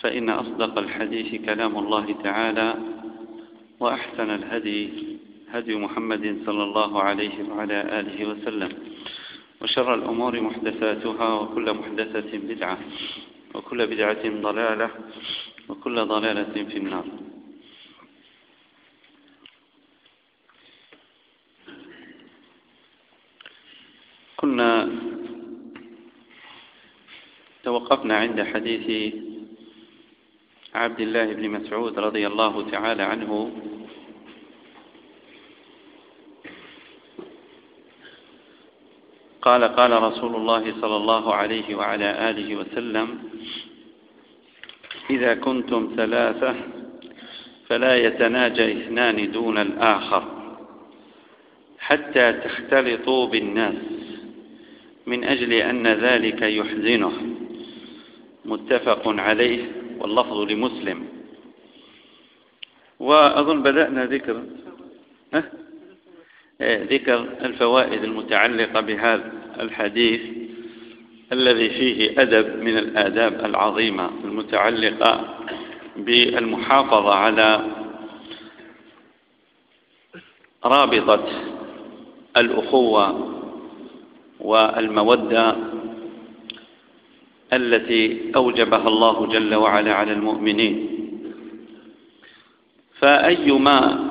فإن أصدق الحديث كلام الله تعالى وأحسن الهدي هدي محمد صلى الله عليه وعلى آله وسلم. وشر الأمور محدثاتها وكل محدثة بدعة وكل بدعة ضلالة وكل ضلالة في النار. كنا توقفنا عند حديث عبد الله بن مسعود رضي الله تعالى عنه. قال قال رسول الله صلى الله عليه وعلى آله وسلم إذا كنتم ثلاثة فلا يتناجى اثنان دون الآخر حتى تختلطوا بالناس من أجل أن ذلك يحزنه. متفق عليه. واللفظ لمسلم وأظن بدأنا ذكر ها؟ ذكر الفوائد المتعلقة بهذا الحديث الذي فيه أدب من الآداب العظيمة المتعلقة بالمحافظة على رابطة الأخوة والمودة التي أوجبها الله جل وعلا على المؤمنين. فأيما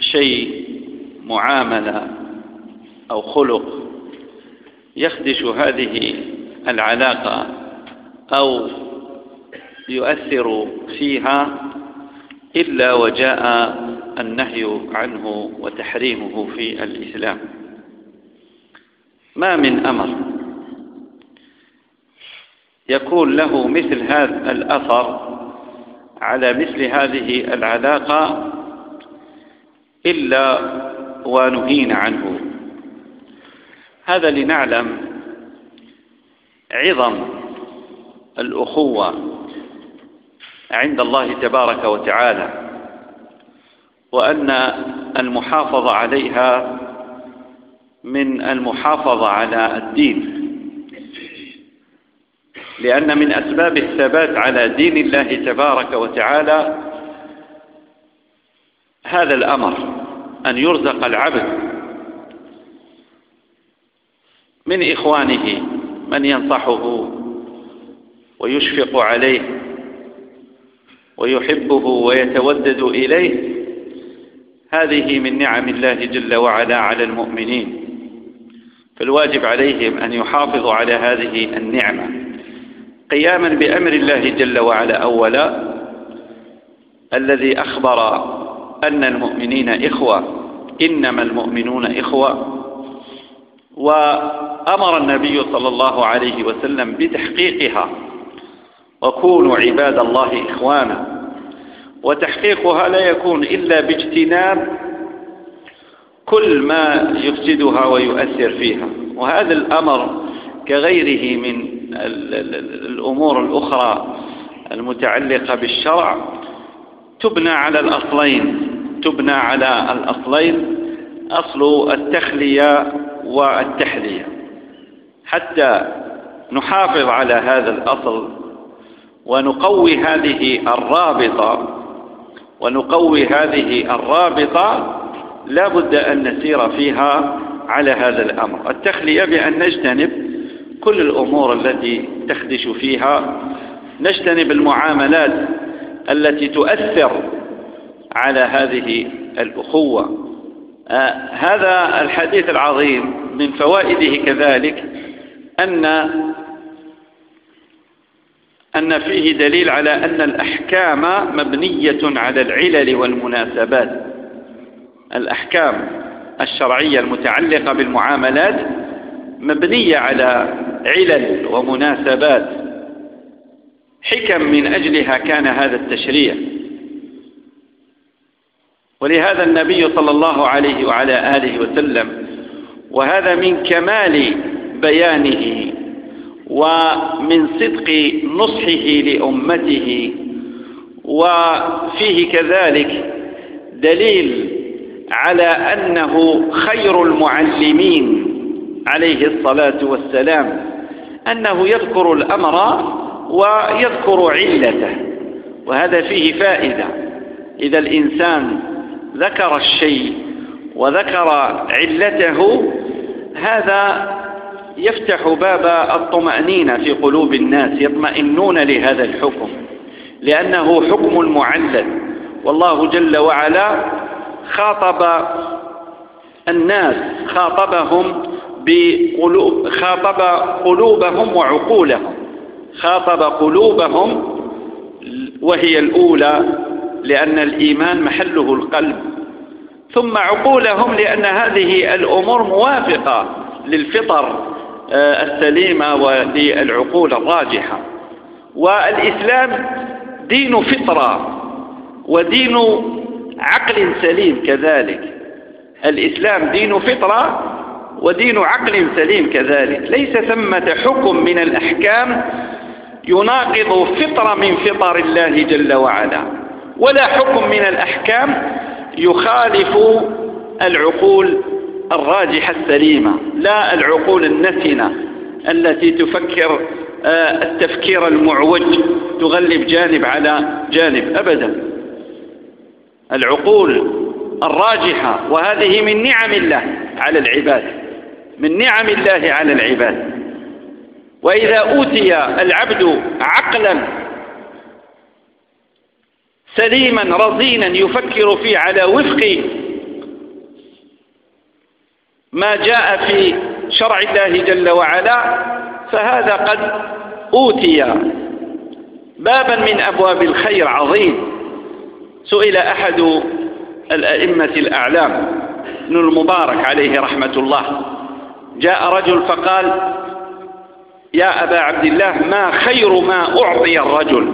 شيء معاملة أو خلق يخدش هذه العلاقة أو يؤثر فيها إلا وجاء النهي عنه وتحريمه في الإسلام. ما من أمر يكون له مثل هذا الأثر على مثل هذه العلاقة إلا ونهينا عنه. هذا لنعلم عظم الأخوة عند الله تبارك وتعالى وأن المحافظة عليها من المحافظة على الدين. لأن من أسباب الثبات على دين الله تبارك وتعالى هذا الأمر أن يرزق العبد من إخوانه من ينصحه ويشفق عليه ويحبه ويتودد إليه هذه من نعم الله جل وعلا على المؤمنين. فالواجب عليهم أن يحافظوا على هذه النعمة. قياما بأمر الله جل وعلا. أولا الذي أخبر أن المؤمنين إخوة إنما المؤمنون إخوة وأمر النبي صلى الله عليه وسلم بتحقيقها. وكونوا عباد الله إخوانا. وتحقيقها لا يكون إلا باجتناب كل ما يفسدها ويؤثر فيها. وهذا الأمر كغيره من الأمور الأخرى المتعلقة بالشرع تبنى على الأصلين تبنى على الأصلين أصل التخلية والتحلية. حتى نحافظ على هذا الأصل ونقوي هذه الرابطة ونقوي هذه الرابطة لا بد أن نسير فيها على هذا الأمر. التخلية بأن نجتنب كل الأمور التي تخدش فيها نجتنب المعاملات التي تؤثر على هذه الأخوة. آه هذا الحديث العظيم من فوائده كذلك أن أن فيه دليل على أن الأحكام مبنية على العلل والمناسبات. الأحكام الشرعية المتعلقة بالمعاملات مبنية على علل ومناسبات. حكم من أجلها كان هذا التشريع. ولهذا النبي صلى الله عليه وعلى آله وسلم وهذا من كمال بيانه ومن صدق نصحه لأمته. وفيه كذلك دليل على أنه خير المعلمين عليه الصلاة والسلام. أنه يذكر الأمر ويذكر علته وهذا فيه فائدة. إذا الإنسان ذكر الشيء وذكر علته هذا يفتح باب الطمأنينة في قلوب الناس يطمئنون لهذا الحكم لأنه حكم معلل. والله جل وعلا خاطب الناس خاطبهم بقلوب خاطب قلوبهم وعقولهم. خاطب قلوبهم وهي الأولى لأن الإيمان محله القلب. ثم عقولهم لأن هذه الأمور موافقة للفطر آه، السليمة وللعقول الراجحة. والإسلام دين فطرة ودين عقل سليم كذلك. الإسلام دين فطرة ودين عقل سليم كذلك. ليس ثمة حكم من الأحكام يناقض فطرة من فطر الله جل وعلا ولا حكم من الأحكام يخالف العقول الراجحة السليمة لا العقول النتنة التي تفكر آه، التفكير المعوج تغلب جانب على جانب أبدا. العقول الراجحة وهذه من نعم الله على العباد. من نعم الله على العباد. وإذا أوتي العبد عقلا سليما رزينا يفكر فيه على وفق ما جاء في شرع الله جل وعلا فهذا قد أوتي بابا من أبواب الخير عظيم. سئل أحد الأئمة الأعلام ابن المبارك عليه رحمة الله. جاء رجل فقال يا أبا عبد الله ما خير ما أعطي الرجل؟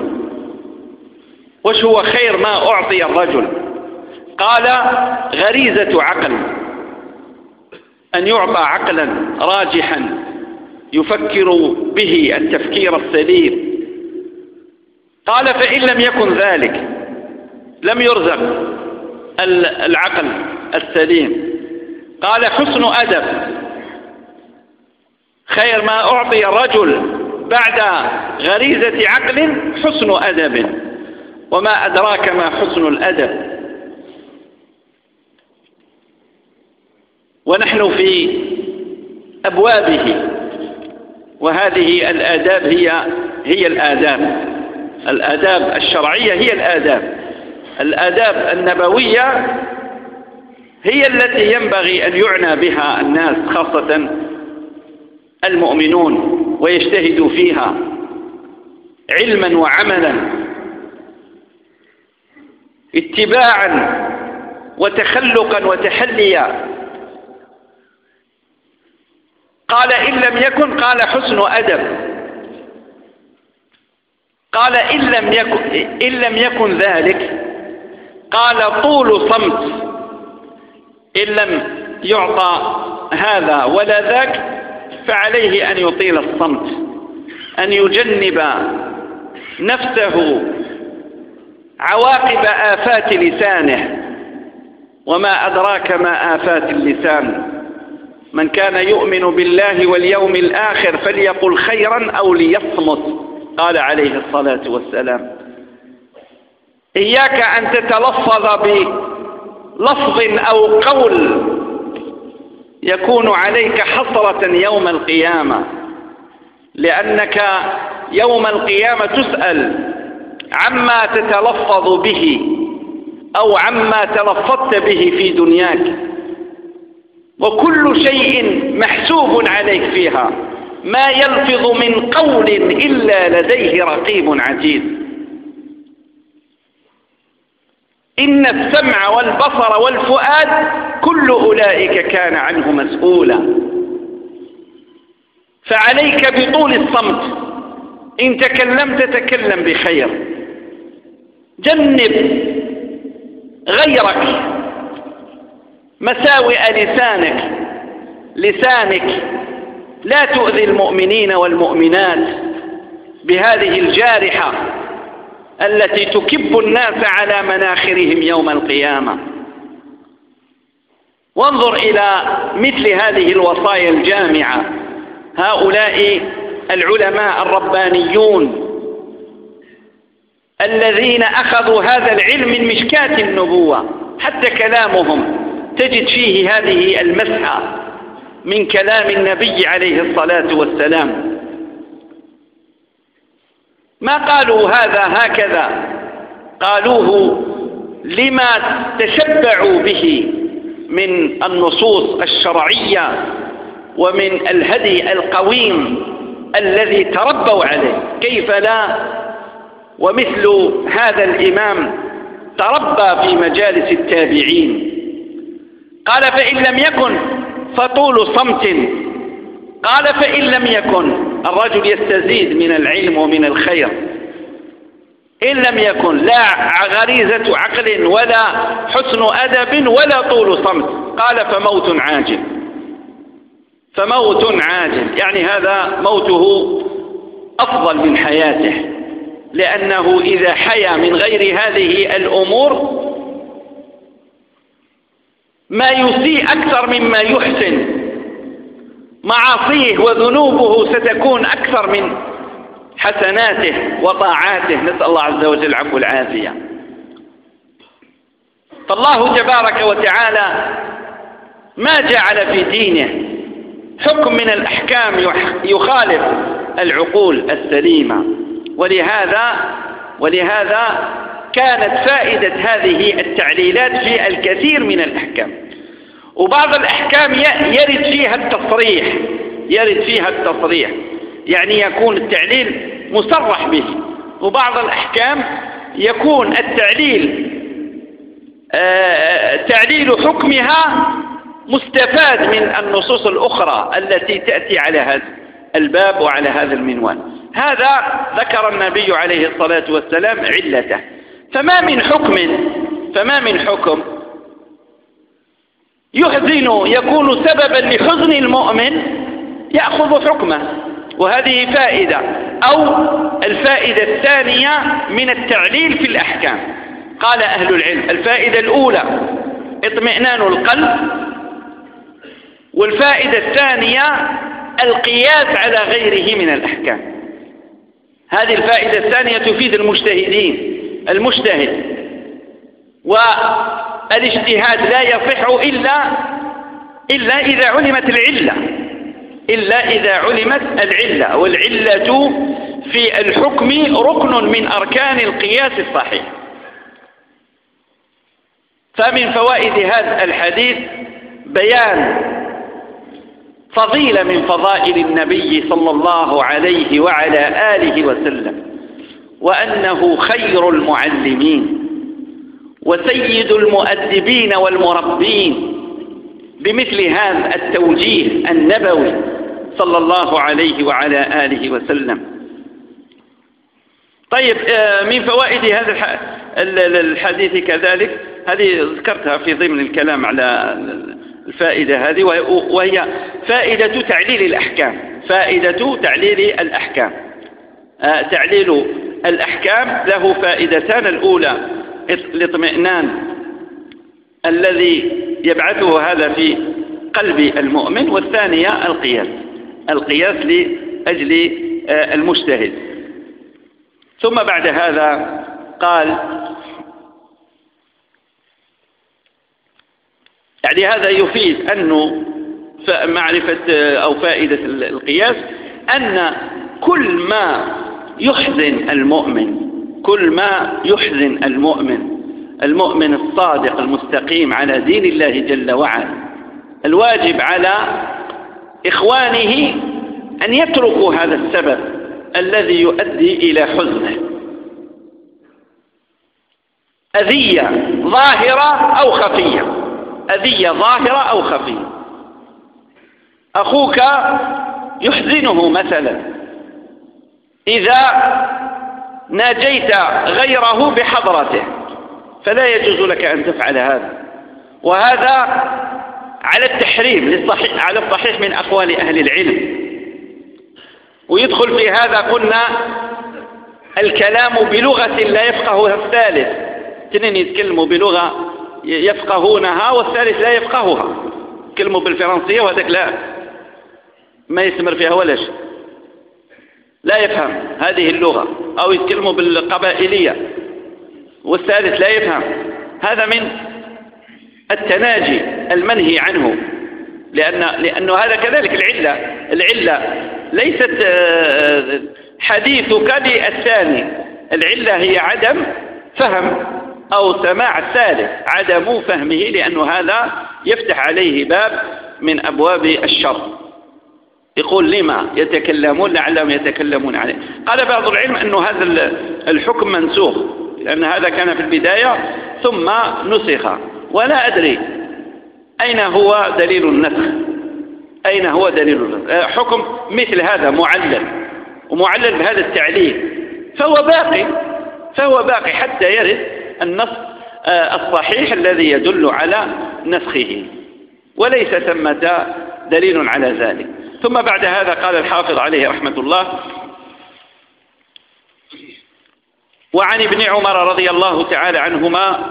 وش هو خير ما أعطي الرجل؟ قال غريزة عقل أن يعطى عقلا راجحا يفكر به التفكير السليم. قال فإن لم يكن ذلك لم يرزق العقل السليم. قال حسن أدب. خير ما أعطي الرجل بعد غريزة عقل حسن أدب. وما أدراك ما حسن الأدب. ونحن في أبوابه. وهذه الآداب هي هي الآداب. الآداب الشرعية هي الآداب. الآداب النبوية هي التي ينبغي أن يعنى بها الناس خاصة المؤمنون ويجتهدوا فيها علما وعملا اتباعا وتخلقا وتحليا. قال إن لم يكن قال حسن أدب. قال إن لم يكن, إن لم يكن ذلك. قال طول صمت. إن لم يعطى هذا ولا ذاك فعليه أن يطيل الصمت أن يجنب نفسه عواقب آفات لسانه. وما أدراك ما آفات اللسان. من كان يؤمن بالله واليوم الآخر فليقل خيرا أو ليصمت. قال عليه الصلاة والسلام. إياك أن تتلفظ بلفظ أو قول يكون عليك حسرة يوم القيامة لأنك يوم القيامة تسأل عما تتلفظ به أو عما تلفظت به في دنياك. وكل شيء محسوب عليك فيها ما يلفظ من قول إلا لديه رقيب عتيد إن السمع والبصر والفؤاد كل أولئك كان عنه مسؤولا. فعليك بطول الصمت. إن تكلمت تكلم بخير. جنب غيرك. مساوئ لسانك. لسانك. لا تؤذي المؤمنين والمؤمنات بهذه الجارحة. التي تكب الناس على مناخرهم يوم القيامة. وانظر إلى مثل هذه الوصايا الجامعة. هؤلاء العلماء الربانيون الذين أخذوا هذا العلم من مشكاة النبوة. حتى كلامهم تجد فيه هذه المسحة من كلام النبي عليه الصلاة والسلام. ما قالوا هذا هكذا؟ قالوه لما تشبعوا به من النصوص الشرعية ومن الهدي القويم الذي تربوا عليه. كيف لا؟ ومثل هذا الإمام تربى في مجالس التابعين. قال فإن لم يكن فطول صمت. قال فإن لم يكن. الرجل يستزيد من العلم ومن الخير. إن لم يكن لا غريزة عقل ولا حسن أدب ولا طول صمت. قال فموت عاجل. فموت عاجل. يعني هذا موته أفضل من حياته. لأنه إذا حيا من غير هذه الأمور ما يسيء أكثر مما يحسن. معاصيه وذنوبه ستكون أكثر من حسناته وطاعاته. نسأل الله عز وجل العفو العافية فالله تبارك وتعالى ما جعل في دينه حكم من الأحكام يخالف العقول السليمة. ولهذا ولهذا كانت فائدة هذه التعليلات في الكثير من الأحكام. وبعض الأحكام يرد فيها التصريح يرد فيها التصريح. يعني يكون التعليل مصرح به. وبعض الأحكام يكون التعليل آه، تعليل حكمها مستفاد من النصوص الأخرى التي تأتي على هذا الباب وعلى هذا المنوال. هذا ذكر النبي عليه الصلاة والسلام علته. فما من حكم فما من حكم يحزن يكون سببا لحزن المؤمن يأخذ حكمه. وهذه فائدة أو الفائدة الثانية من التعليل في الأحكام. قال أهل العلم الفائدة الأولى اطمئنان القلب. والفائدة الثانية القياس على غيره من الأحكام. هذه الفائدة الثانية تفيد المجتهدين المجتهد. والاجتهاد لا يصح إلا إلا إذا علمت العلة. إلا إذا علمت العلة. والعلة في الحكم ركن من أركان القياس الصحيح. فمن فوائد هذا الحديث بيان فضيلة من فضائل النبي صلى الله عليه وعلى آله وسلم وأنه خير المعلمين. وسيد المؤدبين والمربين بمثل هذا التوجيه النبوي صلى الله عليه وعلى آله وسلم. طيب آه، من فوائد هذا الحديث كذلك؟ هذه ذكرتها في ضمن الكلام على الفائدة هذه وهي فائدة تعليل الأحكام. فائدة تعليل الأحكام. آه، تعليل الأحكام له فائدتان. الأولى الاطمئنان الذي يبعثه هذا في قلب المؤمن والثانية القياس القياس لأجل آه، المجتهد. ثم بعد هذا قال يعني هذا يفيد أنه معرفة آه، أو فائدة القياس أن كل ما يحزن المؤمن كل ما يحزن المؤمن المؤمن الصادق المستقيم على دين الله جل وعلا الواجب على إخوانه أن يتركوا هذا السبب الذي يؤدي إلى حزنه. أذية ظاهرة أو خفية؟ أذية ظاهرة أو خفية؟ أخوك يحزنه مثلا. إذا ناجيت غيره بحضرته فلا يجوز لك أن تفعل هذا. وهذا على التحريم للصحيح على الصحيح من أقوال أهل العلم. ويدخل في هذا قلنا الكلام بلغة لا يفقهها الثالث. اثنين يتكلموا بلغة يفقهونها والثالث لا يفقهها. يتكلموا بالفرنسية وهذاك لا ما يستمر فيها ولا شيء. لا يفهم هذه اللغة أو يتكلموا بالقبائلية. والثالث لا يفهم. هذا من التناجي المنهي عنه. لأن لأنه هذا كذلك العلة. العلة ليست آه، حديثك للثاني. العلة هي عدم فهم أو سماع الثالث عدم فهمه لأنه هذا يفتح عليه باب من أبواب الشر. يقول لما يتكلمون لعلهم يتكلمون عليه. قال بعض العلم أنه هذا الحكم منسوخ لأن هذا كان في البداية ثم نسخ. ولا أدري أين هو دليل النسخ. أين هو دليل النسخ؟ آه، حكم مثل هذا معلل ومعلل بهذا التعليل. فهو باقي فهو باقي حتى يرد النص آه، الصحيح الذي يدل على نسخه. وليس ثمة دليل على ذلك. ثم بعد هذا قال الحافظ عليه رحمة الله وعن ابن عمر رضي الله تعالى عنهما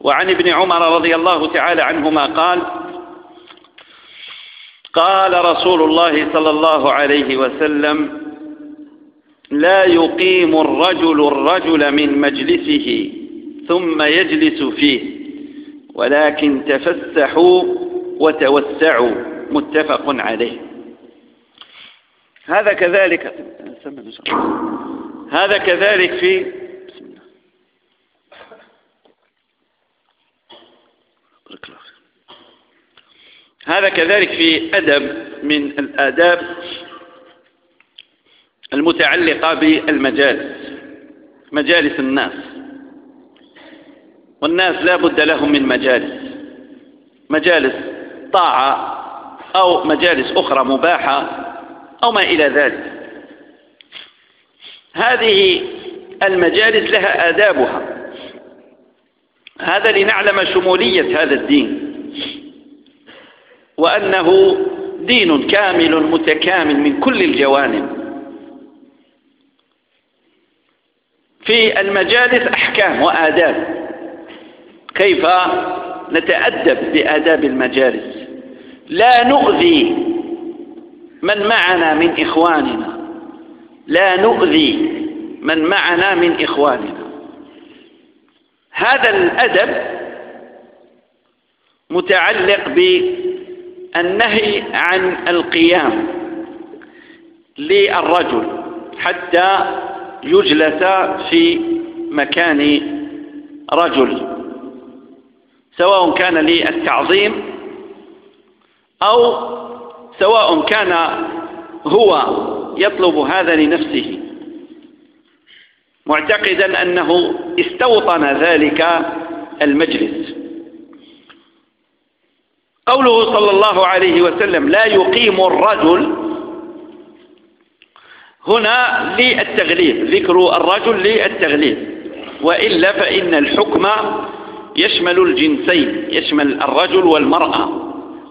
وعن ابن عمر رضي الله تعالى عنهما قال قال رسول الله صلى الله عليه وسلم لا يقيم الرجل الرجل من مجلسه ثم يجلس فيه ولكن تفسحوا وتوسعوا. متفق عليه. هذا كذلك. هذا كذلك في هذا كذلك في أدب من الآداب المتعلقة بالمجالس مجالس الناس. والناس لا بد لهم من مجالس مجالس طاعة أو مجالس أخرى مباحة أو ما إلى ذلك. هذه المجالس لها آدابها. هذا لنعلم شمولية هذا الدين. وأنه دين كامل متكامل من كل الجوانب. في المجالس أحكام وآداب. كيف نتأدب بآداب المجالس؟ لا نؤذي من معنا من إخواننا. لا نؤذي من معنا من إخواننا. هذا الأدب متعلق بالنهي عن القيام للرجل حتى يجلس في مكان رجل سواء كان للتعظيم أو سواء كان هو يطلب هذا لنفسه. معتقدا أنه استوطن ذلك المجلس. قوله صلى الله عليه وسلم لا يقيم الرجل هنا للتغليب ذكر الرجل للتغليب. وإلا فإن الحكم يشمل الجنسين يشمل الرجل والمرأة.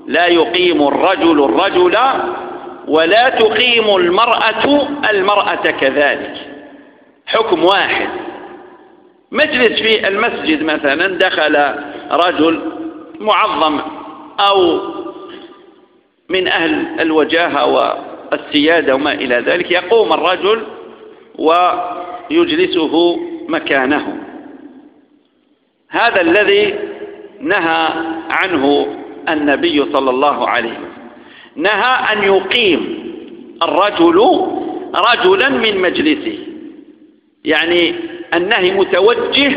لا يقيم الرجل الرجل ولا تقيم المرأة المرأة كذلك. حكم واحد. مجلس في المسجد مثلا دخل رجل معظم أو من أهل الوجاهة والسيادة وما إلى ذلك يقوم الرجل ويجلسه مكانه. هذا الذي نهى عنه النبي صلى الله عليه وسلم. نهى أن يقيم الرجل رجلا من مجلسه. يعني النهي متوجه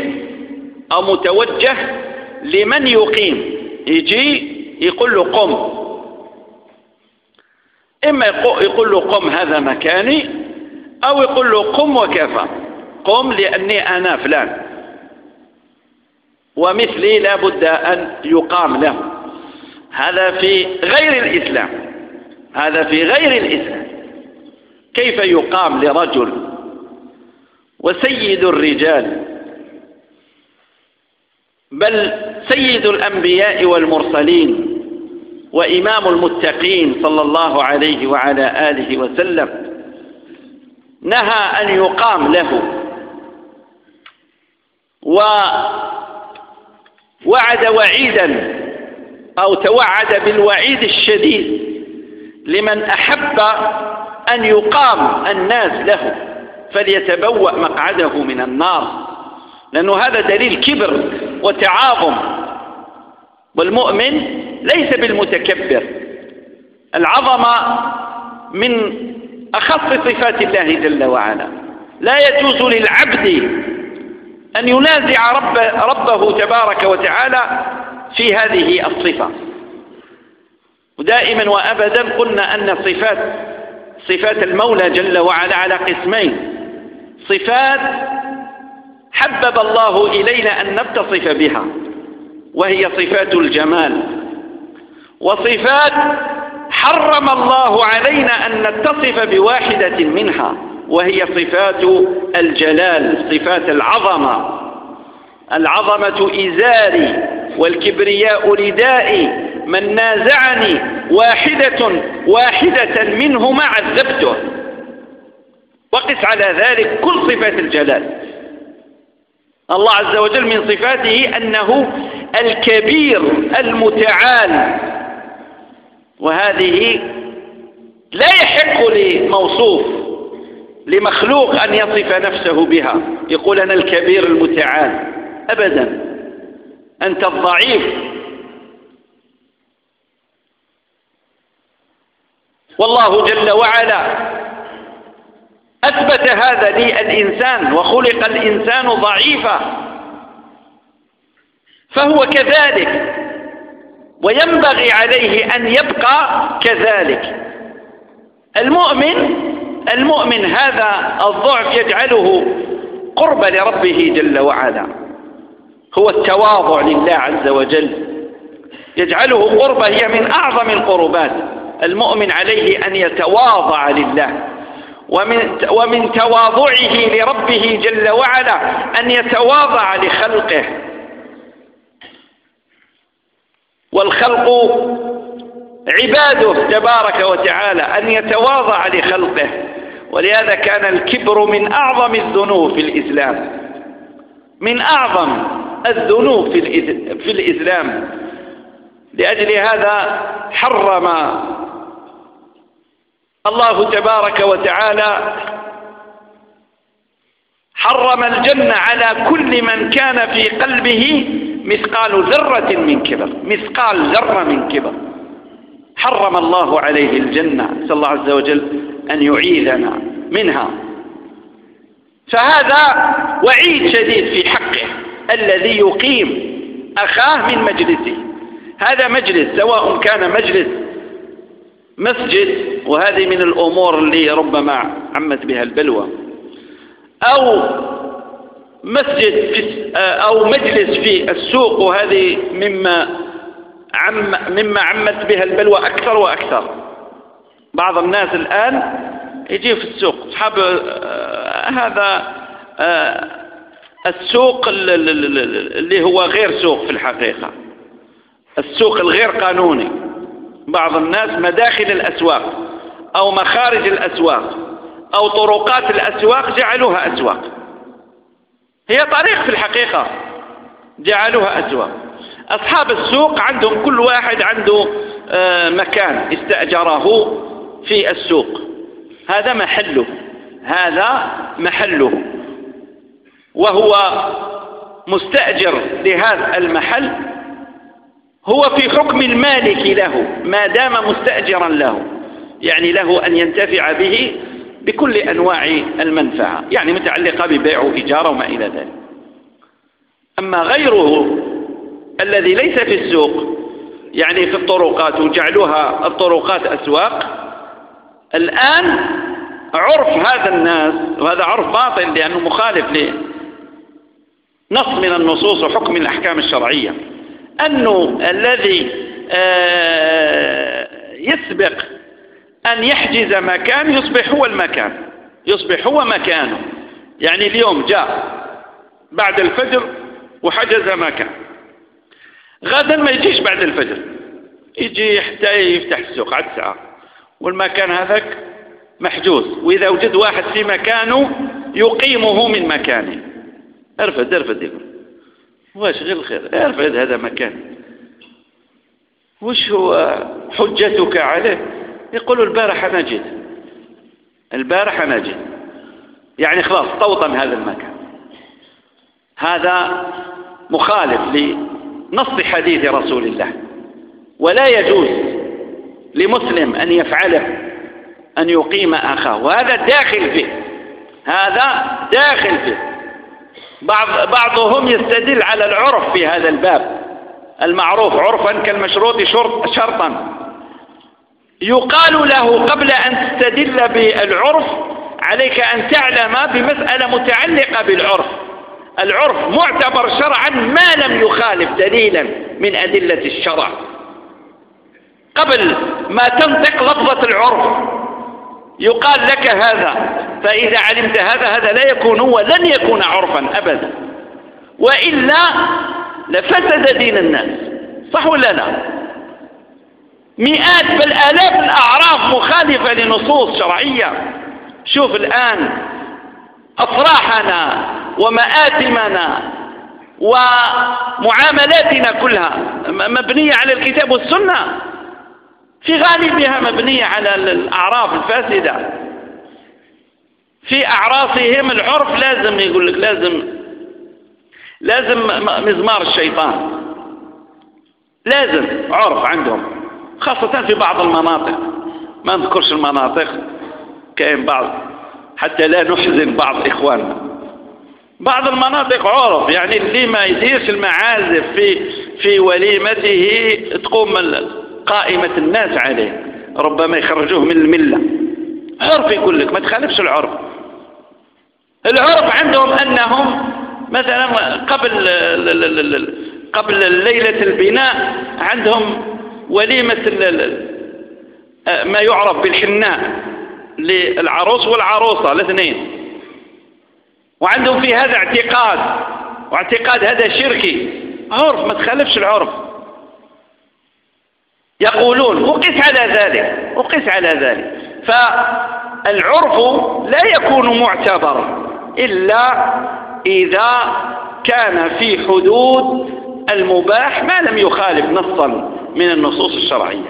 أو متوجه لمن يقيم. يجي يقول له قم. إما يقول له قم هذا مكاني أو يقول له قم وكفى. قم لأني أنا فلان. ومثلي لا بد أن يقام له. هذا في غير الإسلام. هذا في غير الإسلام. كيف يقام لرجل وسيد الرجال بل سيد الأنبياء والمرسلين وإمام المتقين صلى الله عليه وعلى آله وسلم نهى أن يقام له. ووعد وعيدا أو توعد بالوعيد الشديد لمن أحب أن يقام الناس له فليتبوأ مقعده من النار. لأنه هذا دليل كبر وتعاظم. والمؤمن ليس بالمتكبر. العظمة من أخص صفات الله جل وعلا. لا يجوز للعبد أن ينازع رب ربه تبارك وتعالى في هذه الصفة. ودائما وأبدا قلنا أن صفات صفات المولى جل وعلا على قسمين. صفات حبب الله إلينا أن نتصف بها وهي صفات الجمال. وصفات حرم الله علينا أن نتصف بواحدة منها وهي صفات الجلال صفات العظمة. العظمة إزاري والكبرياء ردائي من نازعني واحدة واحدة منهما عذبته. وقس على ذلك كل صفات الجلال. الله عز وجل من صفاته أنه الكبير المتعال. وهذه لا يحق لموصوف لمخلوق أن يصف نفسه بها. يقول أنا الكبير المتعال. أبدا. أنت الضعيف. والله جل وعلا أثبت هذا للإنسان وخلق الإنسان ضعيفا. فهو كذلك وينبغي عليه أن يبقى كذلك. المؤمن المؤمن هذا الضعف يجعله قرب لربه جل وعلا. هو التواضع لله عز وجل. يجعله قربة هي من أعظم القربات. المؤمن عليه أن يتواضع لله. ومن, ومن تواضعه لربه جل وعلا أن يتواضع لخلقه. والخلق عباده تبارك وتعالى أن يتواضع لخلقه. ولهذا كان الكبر من أعظم الذنوب في الإسلام. من أعظم الذنوب في الإسلام. لأجل هذا حرم الله تبارك وتعالى حرم الجنة على كل من كان في قلبه مثقال ذرة من كبر مثقال ذرة من كبر. حرم الله عليه الجنة نسأل الله عز وجل أن يعيذنا منها. فهذا وعيد شديد في حقه. الذي يقيم أخاه من مجلسه. هذا مجلس سواء كان مجلس مسجد وهذه من الأمور اللي ربما عمت بها البلوى أو مسجد في أو مجلس في السوق وهذه مما عم مما عمت بها البلوى أكثر وأكثر. بعض الناس الآن يجي في السوق أصحاب آه، هذا آه، السوق اللي هو غير سوق في الحقيقة. السوق الغير قانوني. بعض الناس مداخل الأسواق أو مخارج الأسواق أو طرقات الأسواق جعلوها أسواق. هي طريق في الحقيقة. جعلوها أسواق. أصحاب السوق عندهم كل واحد عنده آه، مكان استأجره في السوق. هذا محله. هذا محله. وهو مستأجر لهذا المحل هو في حكم المالك له ما دام مستأجرا له يعني له أن ينتفع به بكل أنواع المنفعة يعني متعلقة ببيع وإجارة وما إلى ذلك. أما غيره الذي ليس في السوق يعني في الطرقات وجعلوها الطرقات أسواق الآن عرف هذا الناس وهذا عرف باطل لأنه مخالف لنص من النصوص وحكم الأحكام الشرعية. أنه الذي آه، يسبق أن يحجز مكان يصبح هو المكان. يصبح هو مكانه. يعني اليوم جاء بعد الفجر وحجز مكان. غدا ما يجيش بعد الفجر. يجي حتى يفتح السوق عد ساعة والمكان هذاك محجوز. وإذا وجد واحد في مكانه يقيمه من مكانه. ارفد ارفد يقول. واش غير الخير؟ ارفد هذا مكان. وش هو حجتك عليه؟ يقول البارح أنا جيت البارح أنا جيت يعني خلاص طوطن هذا المكان. هذا مخالف لنص حديث رسول الله. ولا يجوز لمسلم أن يفعله أن يقيم أخاه. وهذا داخل فيه. هذا داخل فيه. بعض بعضهم يستدل على العرف في هذا الباب المعروف عرفا كالمشروط شرط شرطا. يقال له قبل أن تستدل بالعرف عليك أن تعلم بمسألة متعلقة بالعرف. العرف معتبر شرعا ما لم يخالف دليلا من أدلة الشرع. قبل ما تنطق لفظة العرف يقال لك هذا فإذا علمت هذا هذا لا يكون ولن يكون عرفا أبدا. وإلا لفسد دين الناس. صح ولا لا؟ مئات بل آلاف الأعراف مخالفة لنصوص شرعية. شوف الآن أفراحنا ومآتمنا ومعاملاتنا كلها مبنية على الكتاب والسنة. في غالبها مبنية على الأعراف الفاسدة. في أعرافهم العرف لازم يقول لك لازم لازم مزمار الشيطان. لازم عرف عندهم خاصة في بعض المناطق. ما نذكرش المناطق كاين بعض حتى لا نحزن بعض إخواننا. بعض المناطق عرف يعني اللي ما يديرش المعازف في في وليمته تقوم قائمة الناس عليه. ربما يخرجوه من الملة. عرف يقول لك ما تخالفش العرف. العرف عندهم أنهم مثلا قبل قبل ليلة البناء عندهم وليمة ما يعرف بالحناء للعروس والعروسة الاثنين. وعندهم في هذا اعتقاد واعتقاد هذا شركي. عرف ما تخالفش العرف. يقولون وقس على ذلك وقس على ذلك. فالعرف لا يكون معتبرا إلا إذا كان في حدود المباح ما لم يخالف نصا من النصوص الشرعية.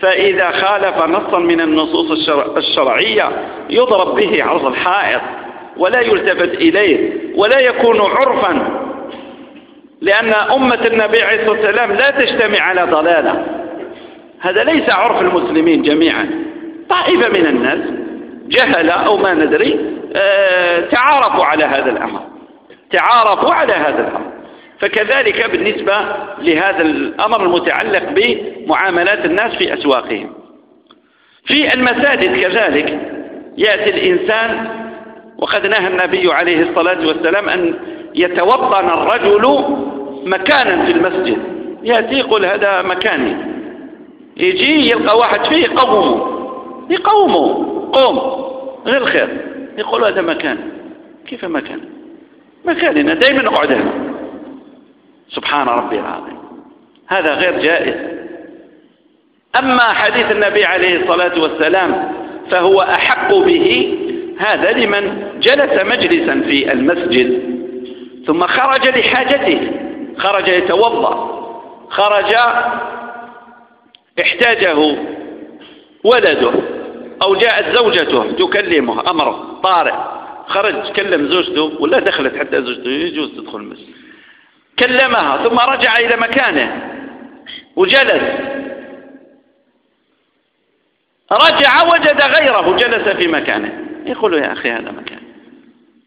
فإذا خالف نصا من النصوص الشرعية يضرب به عرض الحائط ولا يلتفت إليه ولا يكون عرفا لأن أمة النبي عليه الصلاة والسلام لا تجتمع على ضلالة. هذا ليس عرف المسلمين جميعا. طائفة من الناس جهل أو ما ندري آه، تعارفوا على هذا الأمر. تعارفوا على هذا الأمر. فكذلك بالنسبة لهذا الأمر المتعلق بمعاملات الناس في أسواقهم. في المساجد كذلك يأتي الإنسان وقد نهى النبي عليه الصلاة والسلام أن يتوطن الرجل مكانا في المسجد. يأتي يقول هذا مكاني. يجي يلقى واحد فيه يقومه يقومه. قوم. غير خير يقول هذا مكان. كيف مكان؟ مكاننا. دائما نقعد هنا. سبحان ربي العظيم. هذا غير جائز. أما حديث النبي عليه الصلاة والسلام فهو أحق به هذا لمن جلس مجلسا في المسجد ثم خرج لحاجته. خرج يتوضأ. خرج احتاجه ولده أو جاءت زوجته تكلمه أمر طارئ خرج كلم زوجته ولا دخلت حتى زوجته يجوز تدخل المسجد. كلمها ثم رجع إلى مكانه وجلس. رجع وجد غيره جلس في مكانه. يقول يا أخي هذا مكان.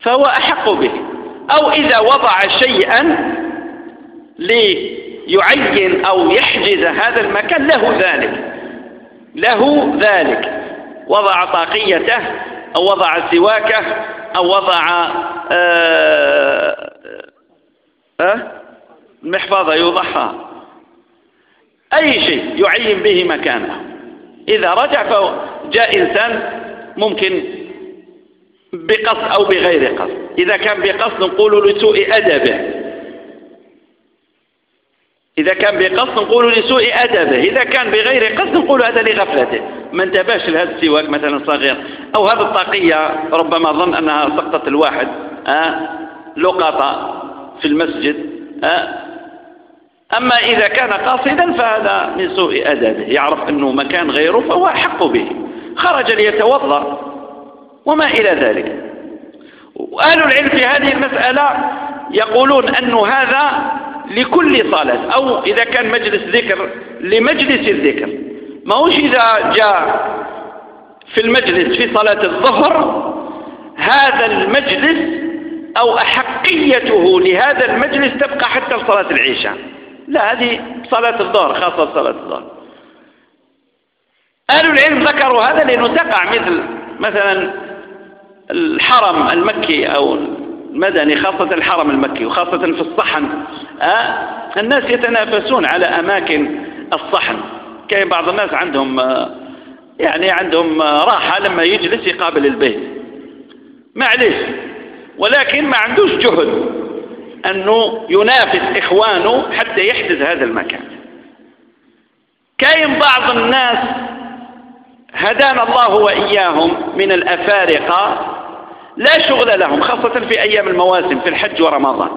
فهو أحق به. أو إذا وضع شيئا ليعين أو يحجز هذا المكان له ذلك. له ذلك. وضع طاقيته أو وضع سواكه أو وضع آه آه يوضعها أي شيء يعين به مكانه. إذا رجع فجاء إنسان ممكن بقصد أو بغير قصد. إذا كان بقصد نقول لسوء أدبه. إذا كان بقصد نقول لسوء أدبه إذا كان بغير قصد نقول هذا لغفلته. ما انتبهش لهذا السواك مثلا صغير. أو هذه الطاقية ربما ظن أنها سقطت الواحد أه؟ لقطة في المسجد أه؟ أما إذا كان قاصدا فهذا من سوء أدبه. يعرف أنه مكان غيره فهو أحق به. خرج ليتوضأ وما إلى ذلك. وأهل العلم في هذه المسألة يقولون أن هذا لكل صلاة أو إذا كان مجلس ذكر لمجلس الذكر. ما هوش إذا جاء في المجلس في صلاة الظهر هذا المجلس أو أحقيته لهذا المجلس تبقى حتى صلاة العشاء. لا هذه صلاة الظهر خاصة صلاة الظهر. أهل العلم ذكروا هذا لأنه تقع مثل مثلا الحرم المكي أو المدني خاصة الحرم المكي وخاصة في الصحن. أه؟ الناس يتنافسون على أماكن الصحن. كاين بعض الناس عندهم يعني عندهم راحة لما يجلس يقابل البيت. معليش ولكن ما عندوش جهد أنه ينافس إخوانه حتى يحدث هذا المكان. كاين بعض الناس هدانا الله وإياهم من الأفارقة لا شغل لهم خاصة في أيام المواسم في الحج ورمضان.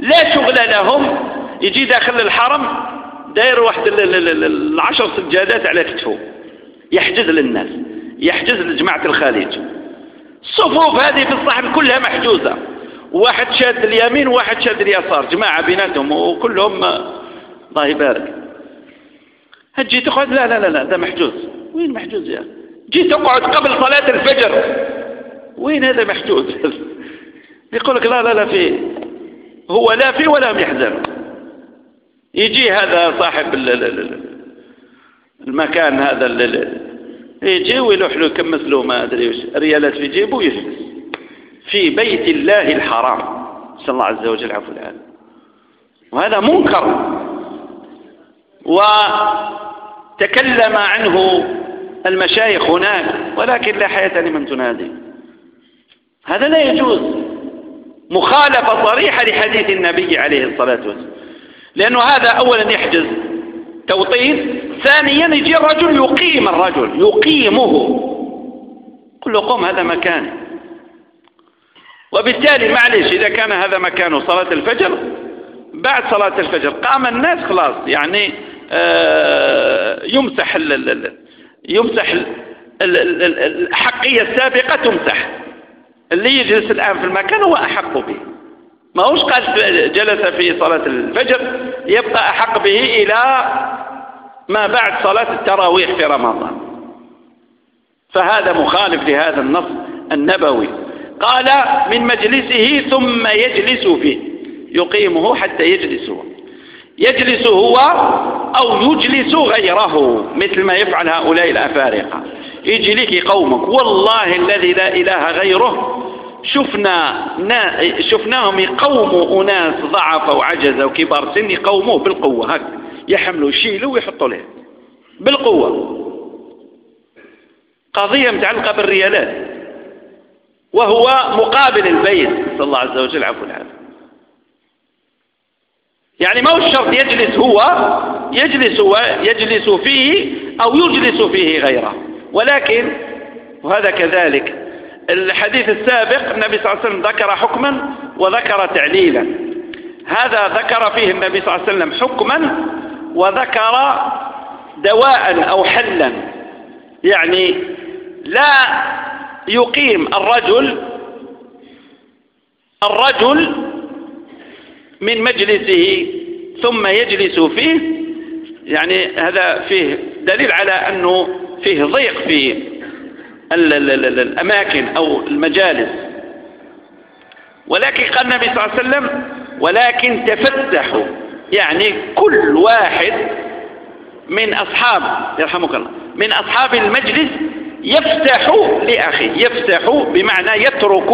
لا شغل لهم يجي داخل الحرم داير واحد العشر سجادات على كتفه. يحجز للناس يحجز لجماعة الخليج. الصفوف هذه في الصحن كلها محجوزة. واحد شاد اليمين وواحد شاد اليسار. جماعة بيناتهم وكلهم الله يبارك. هتجي تقعد لا لا لا لا ده محجوز. وين محجوز يا جيت تقعد قبل صلاة الفجر. وين هذا محجوز يقول لك لا لا لا في هو لا في ولا يحزن يجي هذا صاحب المكان هذا يجي ويلوح له يكمس له ما أدري وش ريالات في جيبه ويجلس في بيت الله الحرام. نسأل الله عز وجل العفو والعافية. وهذا منكر. وتكلم عنه المشايخ هناك ولكن لا حياة لمن تنادي. هذا لا يجوز. مخالفة صريحة لحديث النبي عليه الصلاة والسلام. لأنه هذا أولا يحجز توطين ثانيا يجي الرجل يقيم الرجل يقيمه. قل له قم هذا مكان وبالتالي معلش إذا كان هذا مكانه صلاة الفجر بعد صلاة الفجر قام الناس خلاص. يعني آه يمسح ال يمسح الحقية السابقة تمسح. اللي يجلس الآن في المكان هو أحق به. ما هوش قال جلس في صلاة الفجر يبقى أحق به إلى ما بعد صلاة التراويح في رمضان. فهذا مخالف لهذا النص النبوي. قال من مجلسه ثم يجلس فيه. يقيمه حتى يجلس هو. يجلس هو أو يجلس غيره مثل ما يفعل هؤلاء الأفارقة. يجي لك قومك. والله الذي لا إله غيره شفنا شفناهم يقوموا أناس ضعفوا وعجزوا وكبار سن يقوموه بالقوة. هك يحملوا يشيلوا ويحطوا له بالقوة. قضية متعلقة بالريالات. وهو مقابل البيت. صلى الله عز وجل عفو العافية يعني ما هو الشرط؟ يجلس هو يجلس هو يجلس فيه أو يجلس فيه غيره. ولكن وهذا كذلك الحديث السابق النبي صلى الله عليه وسلم ذكر حكما وذكر تعليلا. هذا ذكر فيه النبي صلى الله عليه وسلم حكما وذكر دواء أو حلا. يعني لا يقيم الرجل الرجل من مجلسه ثم يجلس فيه. يعني هذا فيه دليل على أنه فيه ضيق في الأماكن أو المجالس. ولكن قال النبي صلى الله عليه وسلم ولكن تفتحوا. يعني كل واحد من أصحاب يرحمك الله من أصحاب المجلس يفتح لأخيه يفتح بمعنى يترك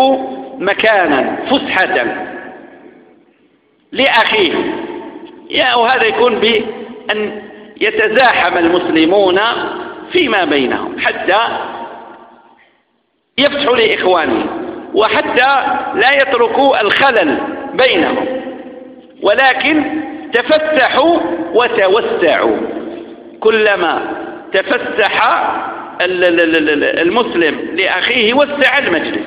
مكانا فسحة لأخيه. وهذا يكون بأن يتزاحم المسلمون فيما بينهم حتى يفتحوا لإخوانهم وحتى لا يتركوا الخلل بينهم. ولكن تفتحوا وتوسعوا. كلما تفسح المسلم لأخيه وسع المجلس.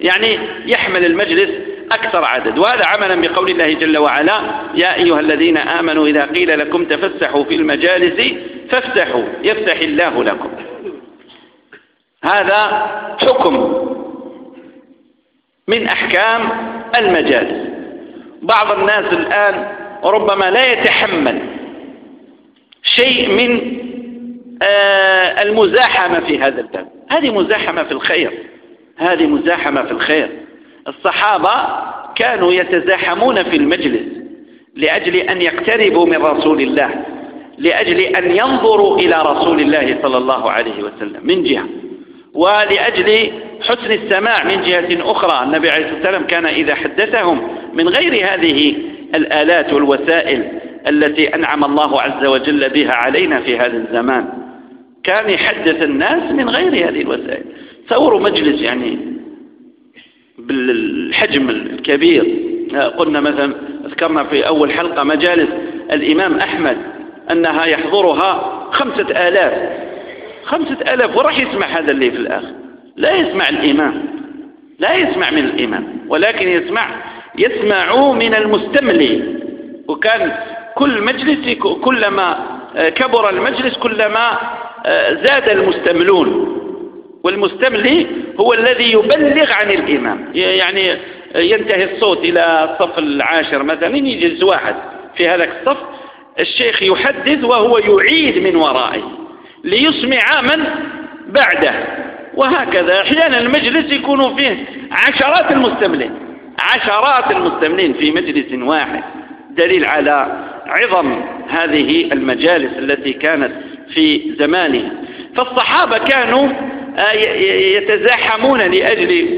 يعني يحمل المجلس أكثر عدد. وهذا عملا بقول الله جل وعلا يا أيها الذين آمنوا إذا قيل لكم تفسحوا في المجالس فافتحوا يفتح الله لكم. هذا حكم من أحكام المجالس. بعض الناس الآن ربما لا يتحمل شيء من آه، المزاحمة في هذا الباب. هذه مزاحمة في الخير. هذه مزاحمة في الخير. الصحابة كانوا يتزاحمون في المجلس لأجل أن يقتربوا من رسول الله لأجل أن ينظروا إلى رسول الله صلى الله عليه وسلم من جهة. ولأجل حسن السماع من جهة أخرى النبي عليه الصلاة والسلام كان إذا حدثهم من غير هذه الآلات والوسائل التي أنعم الله عز وجل بها علينا في هذا الزمان كان يحدث الناس من غير هذه الوسائل. تصوروا مجلس يعني بالحجم الكبير. قلنا مثلا ذكرنا في أول حلقة مجالس الإمام أحمد أنها يحضرها خمسة آلاف. خمسة آلاف وراح يسمع هذا اللي في الآخر. لا يسمع الإمام. لا يسمع من الإمام. ولكن يسمع يسمع من المستملي. وكان كل مجلس كلما كبر المجلس كلما زاد المستملون. والمستملي هو الذي يبلغ عن الإمام. يعني ينتهي الصوت إلى الصف العاشر مثلا يجلس واحد. في هذا الصف الشيخ يحدث وهو يعيد من ورائه. ليسمع من بعده. وهكذا أحيانا المجلس يكون فيه عشرات المستملين. عشرات المستملين في مجلس واحد. دليل على عظم هذه المجالس التي كانت في زمانه. فالصحابة كانوا آه، يتزاحمون لأجل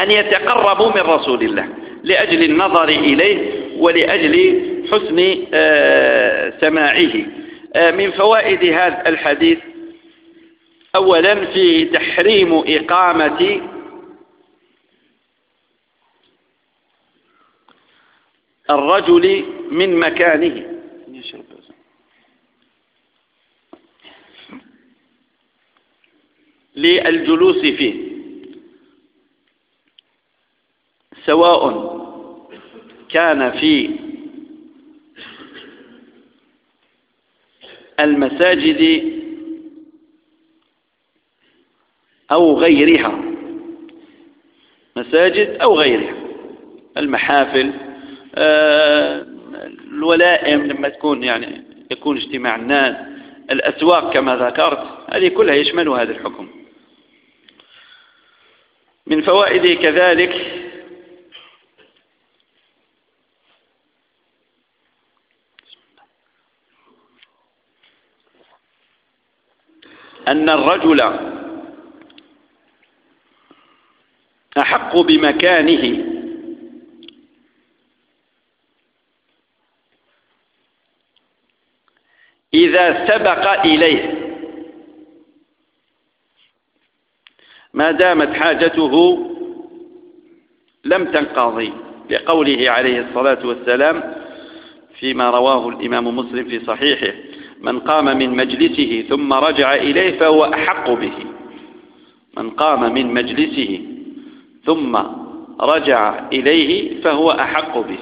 أن يتقربوا من رسول الله. لأجل النظر إليه ولأجل حسن آه، سماعه. من فوائد هذا الحديث. أولا في تحريم إقامة الرجل من مكانه. للجلوس فيه. سواء كان في المساجد أو غيرها. مساجد أو غيرها. المحافل آه، الولائم لما تكون يعني يكون اجتماع الناس الأسواق كما ذكرت هذه كلها يشملها هذا الحكم. من فوائده كذلك أن الرجل أحق بمكانه إذا سبق إليه. ما دامت حاجته لم تنقضي لقوله عليه الصلاة والسلام فيما رواه الإمام مسلم في صحيحه. من قام من مجلسه ثم رجع إليه فهو أحق به. من قام من مجلسه ثم رجع إليه فهو أحق به.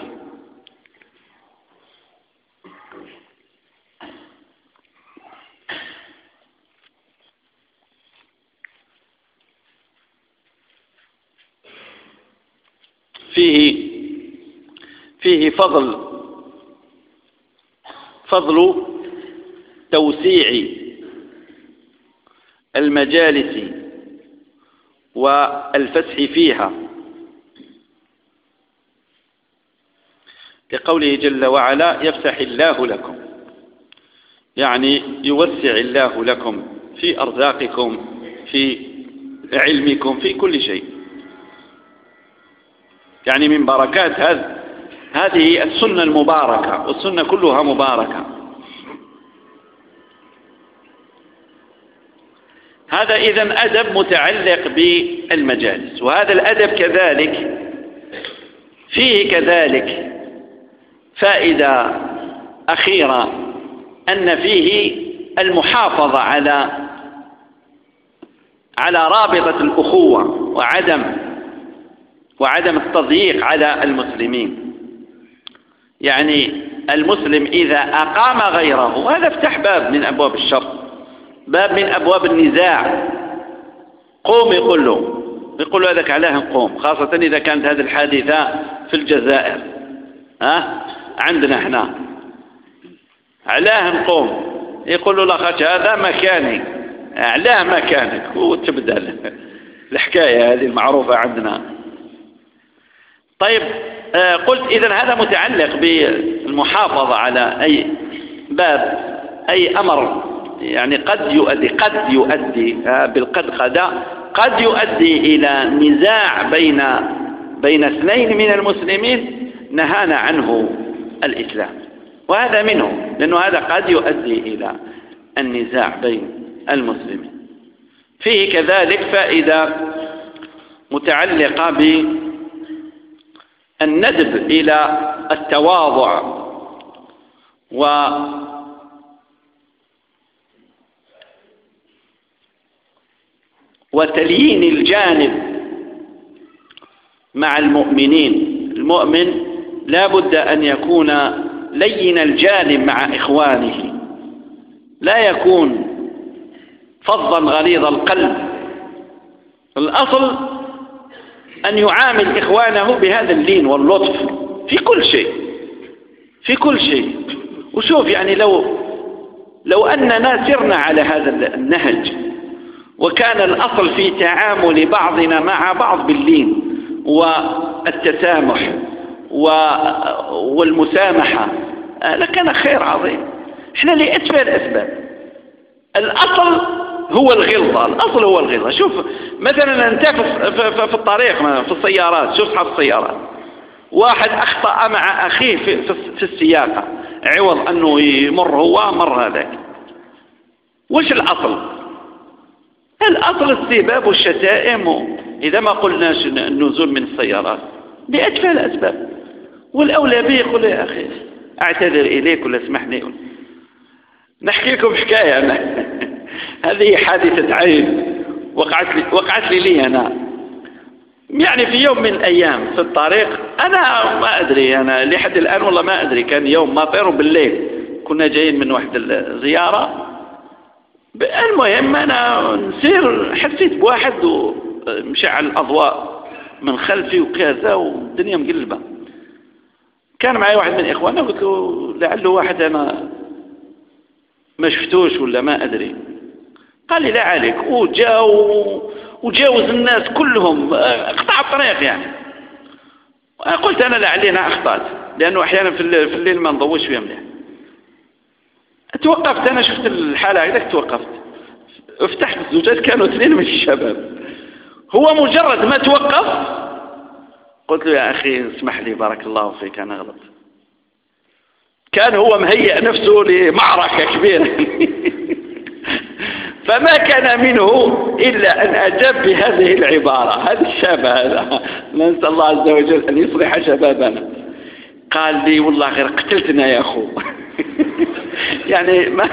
فيه فيه فضل فضل توسيع المجالس والفسح فيها. كقوله جل وعلا يفسح الله لكم. يعني يوسع الله لكم في أرزاقكم في علمكم في كل شيء. يعني من بركات هذه السنة المباركة والسنة كلها مباركة. هذا إذا أدب متعلق بالمجالس وهذا الأدب كذلك فيه كذلك فائدة أخيرة أن فيه المحافظة على على رابطة الأخوة وعدم وعدم التضييق على المسلمين. يعني المسلم إذا أقام غيره هذا افتح باب من أبواب الشر. باب من أبواب النزاع. قوم يقول له يقول له هذاك علاه نقوم خاصة إذا كانت هذه الحادثة في الجزائر. ها؟ عندنا إحنا. علاه نقوم يقول له لاخاك هذا مكاني علاه مكانك. وتبدل الحكاية هذه المعروفة عندنا. طيب آه، قلت إذا هذا متعلق بالمحافظة على أي باب أي أمر. يعني قد يؤدي قد يؤدي بالقد قد قد يؤدي إلى نزاع بين بين اثنين من المسلمين نهانا عنه الإسلام. وهذا منه لأنه هذا قد يؤدي إلى النزاع بين المسلمين. فيه كذلك فائدة متعلقة بالندب إلى التواضع و وتليين الجانب مع المؤمنين. المؤمن لا بد أن يكون لين الجانب مع إخوانه. لا يكون فظا غليظ القلب. الأصل أن يعامل إخوانه بهذا اللين واللطف في كل شيء في كل شيء. وشوف يعني لو لو أننا سرنا على هذا النهج وكان الأصل في تعامل بعضنا مع بعض باللين والتسامح والمسامحة. آه، لكان خير عظيم. إحنا لأتفه الأسباب الأصل هو الغلظة الأصل هو الغلظة شوف مثلا أنت في الطريق في السيارات. شوف أصحاب السيارات. واحد أخطأ مع أخيه في, في السياقة. عوض أنه يمر هو مر هذاك. وش الأصل؟ الأصل السباب والشتائم إذا ما قلناش النزول من السيارات. لأتفه الأسباب. والأولى به يقول يا أخي أعتذر إليك ولا اسمح لي نحكي لكم حكاية أنا. هذه حادثة عين وقعت لي, وقعت لي, لي أنا. يعني في يوم من الأيام في الطريق أنا ما أدري أنا لحد الآن والله ما أدري كان يوم مطير بالليل. كنا جايين من واحد الزيارة. المهم أنا نسير حسيت بواحد ومشعل الأضواء من خلفي وكذا والدنيا مقلبة. كان معي واحد من إخواننا قلت له لعله واحد أنا ما شفتوش ولا ما أدري. قال لي لا عليك وجاء وجاوز الناس كلهم اقطع الطريق يعني. قلت أنا لعلي أنا أخطأت لأنه أحيانا في الليل ما نضوش فيها مليح. توقفت. أنا شفت الحالة هذاك توقفت. فتحت الزوجات كانوا اثنين من الشباب. هو مجرد ما توقف قلت له يا أخي اسمح لي بارك الله فيك أنا غلط كان هو مهيئ نفسه لمعركة كبيرة. فما كان منه إلا أن أجاب بهذه العبارة. هذا الشاب هذا نسأل الله عز وجل أن يصلح شبابنا. قال لي والله غير قتلتنا يا أخو. يعني ما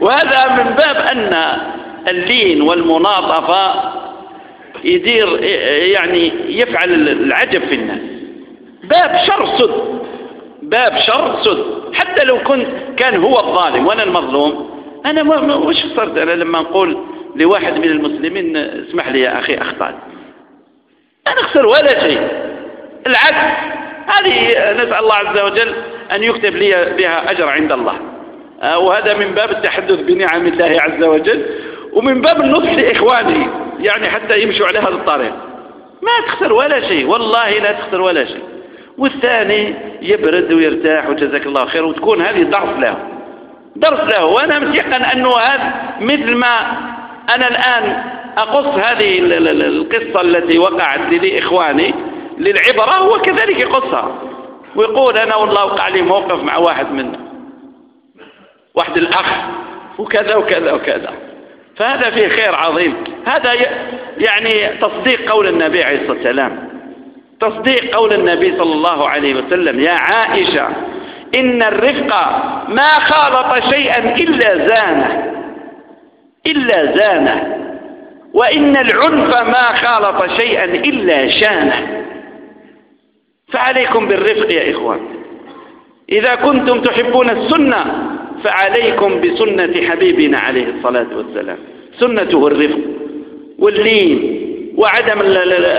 وهذا من باب أن اللين والمناطفة يدير يعني يفعل العجب في الناس. باب شر سد. باب شر سد. حتى لو كنت كان هو الظالم وأنا المظلوم أنا ما وش صرت أنا لما نقول لواحد من المسلمين اسمح لي يا أخي أخطأت. أنا أخسر ولا شيء. العكس. هذه نسأل الله عز وجل أن يكتب لي بها أجر عند الله. آه، وهذا من باب التحدث بنعم الله عز وجل ومن باب النصح لإخواني يعني حتى يمشوا على هذا الطريق. ما تخسر ولا شيء والله لا تخسر ولا شيء. والثاني يبرد ويرتاح وجزاك الله خير وتكون هذه درس له. درس له. وأنا متيقن أنه هذا مثل ما أنا الآن أقص هذه القصة التي وقعت لإخواني للعبرة هو كذلك يقصها ويقول أنا والله وقع لي موقف مع واحد من واحد الأخ وكذا وكذا وكذا. فهذا فيه خير عظيم. هذا يعني تصديق قول النبي عليه الصلاة والسلام. تصديق قول النبي صلى الله عليه وسلم يا عائشة إن الرفق ما خالط شيئا إلا زانة إلا زانة وإن العنف ما خالط شيئا إلا شانة. فعليكم بالرفق يا إخوان. إذا كنتم تحبون السنة فعليكم بسنة حبيبنا عليه الصلاة والسلام. سنته الرفق واللين وعدم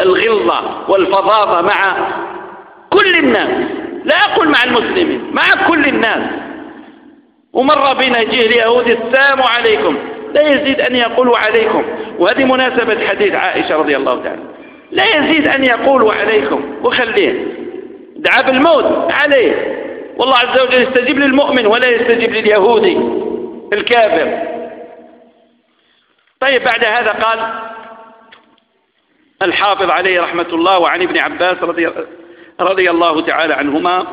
الغلظة والفظاظة مع كل الناس. لا أقول مع المسلمين مع كل الناس. ومر بنا يجيه اليهود السلام عليكم. لا يزيد أن يقولوا عليكم. وهذه مناسبة حديث عائشة رضي الله تعالى. لا يزيد أن يقولوا عليكم. وخليه. دعا بالموت. عليه. والله عز وجل يستجيب للمؤمن ولا يستجيب لليهودي الكافر. طيب بعد هذا قال الحافظ عليه رحمة الله وعن ابن عباس رضي, رضي الله تعالى عنهما.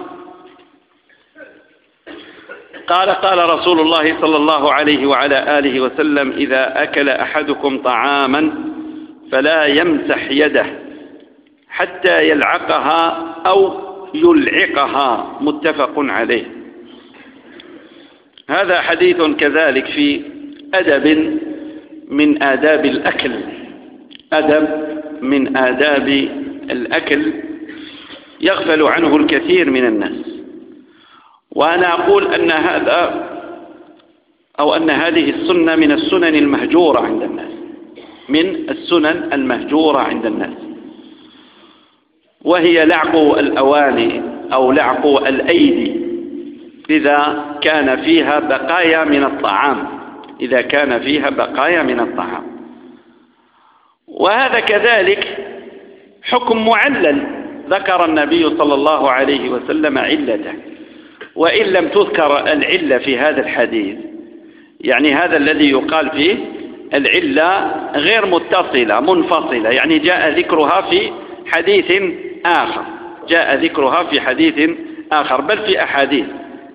قال قال رسول الله صلى الله عليه وعلى آله وسلم إذا أكل أحدكم طعاما فلا يمسح يده حتى يلعقها أو يلعقها متفق عليه. هذا حديث كذلك في أدب من آداب الأكل. أدب من آداب الأكل يغفل عنه الكثير من الناس. وأنا أقول أن هذا أو أن هذه السنة من السنن المهجورة عند الناس. من السنن المهجورة عند الناس. وهي لعق الأواني أو لعق الأيدي. إذا كان فيها بقايا من الطعام. إذا كان فيها بقايا من الطعام. وهذا كذلك حكم معلل. ذكر النبي صلى الله عليه وسلم علته. وإن لم تذكر العلة في هذا الحديث. يعني هذا الذي يقال فيه العلة غير متصلة منفصلة. يعني جاء ذكرها في حديث آخر. جاء ذكرها في حديث آخر بل في أحاديث.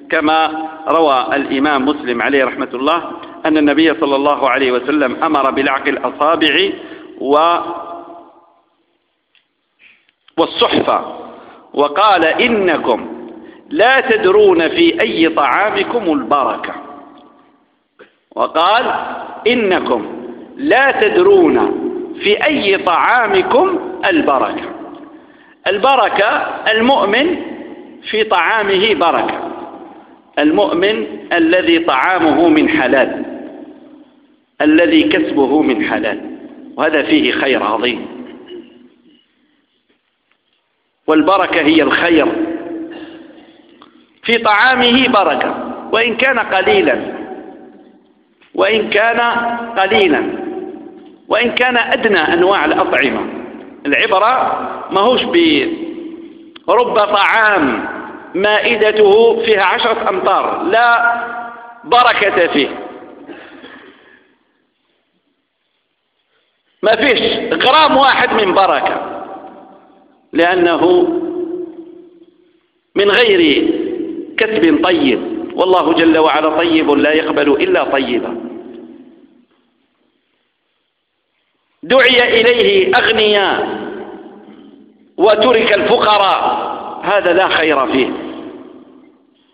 كما روى الإمام مسلم عليه رحمة الله أن النبي صلى الله عليه وسلم أمر بلعق الأصابع و والصحفة وقال إنكم لا تدرون في أي طعامكم البركة. وقال إنكم لا تدرون في أي طعامكم البركة. البركة المؤمن في طعامه بركة. المؤمن الذي طعامه من حلال. الذي كسبه من حلال. وهذا فيه خير عظيم. والبركة هي الخير. في طعامه بركة. وإن كان قليلا. وإن كان قليلا. وإن كان أدنى أنواع الأطعمة. العبرة ما هوش برب طعام مائدته فيها عشرة أمتار لا بركة فيه. ما فيش غرام واحد من بركة لأنه من غير كسب طيب. والله جل وعلا طيب لا يقبل إلا طيبا. دعي إليه أغنياء وترك الفقراء. هذا لا خير فيه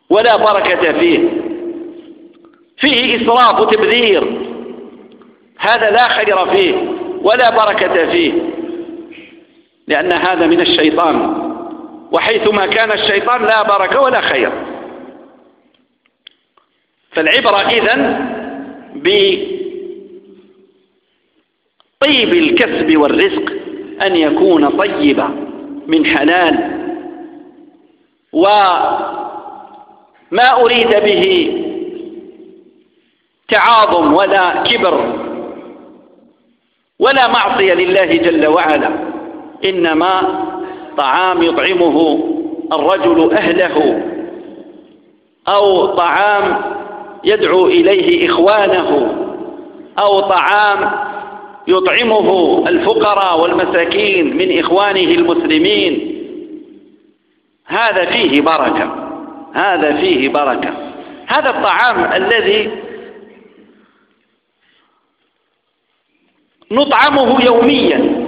ولا بركة فيه. فيه إسراف وتبذير. هذا لا خير فيه ولا بركة فيه. لأن هذا من الشيطان. وحيثما كان الشيطان لا بركة ولا خير. فالعبرة إذن بطيب الكسب والرزق أن يكون طيبا من حلال. وما أريد به تعاظم ولا كبر ولا معصية لله جل وعلا إنما طعام يطعمه الرجل أهله أو طعام يدعو إليه إخوانه أو طعام يطعمه الفقراء والمساكين من إخوانه المسلمين. هذا فيه بركة. هذا فيه بركة. هذا الطعام الذي نطعمه يوميا.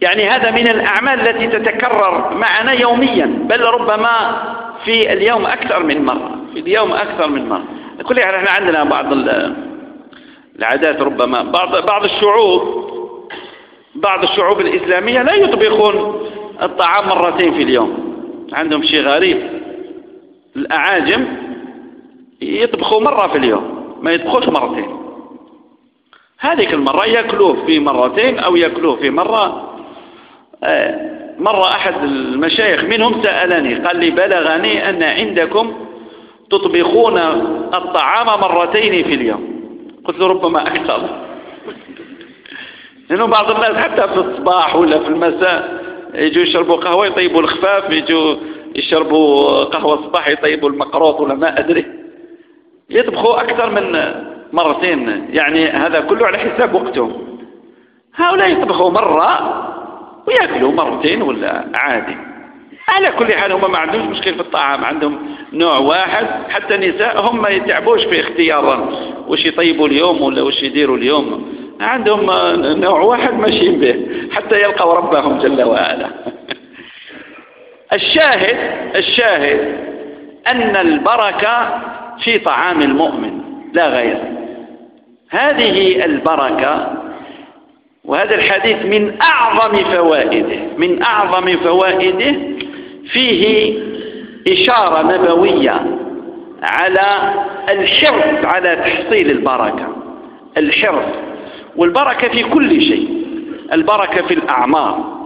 يعني هذا من الأعمال التي تتكرر معنا يوميا. بل ربما في اليوم أكثر من مرة. في اليوم أكثر من مرة. كل إحنا عندنا بعض العادات ربما. بعض بعض الشعوب بعض الشعوب الإسلامية لا يطبخون الطعام مرتين في اليوم. عندهم شيء غريب. الأعاجم يطبخوا مرة في اليوم ما يطبخوش مرتين. هذيك المرة يأكلوه في مرتين أو يأكلوه في مرة. آه، مرة أحد المشايخ منهم سألني قال لي بلغني أن عندكم تطبخون الطعام مرتين في اليوم. قلت له ربما أكثر. لأنه بعض الناس حتى في الصباح ولا في المساء يجوا يشربوا قهوة يطيبوا الخفاف يجوا يشربوا قهوة الصباح يطيبوا المقروط ولا ما أدري. يطبخوا أكثر من مرتين. يعني هذا كله على حساب وقتهم. هؤلاء يطبخوا مرة ويأكلوا مرتين ولا عادي. على كل حال هم ما عندهمش مشكل في الطعام عندهم نوع واحد حتى النساء هم ما يتعبوش في اختيار وش يطيبوا اليوم ولا وش يديروا اليوم. عندهم نوع واحد ماشيين به حتى يلقوا ربهم جل وعلا. الشاهد الشاهد أن البركة في طعام المؤمن لا غير. هذه البركة وهذا الحديث من أعظم فوائده من أعظم فوائده فيه إشارة نبوية على الحرص على تحصيل البركة الحرص والبركة في كل شيء البركة في الأعمار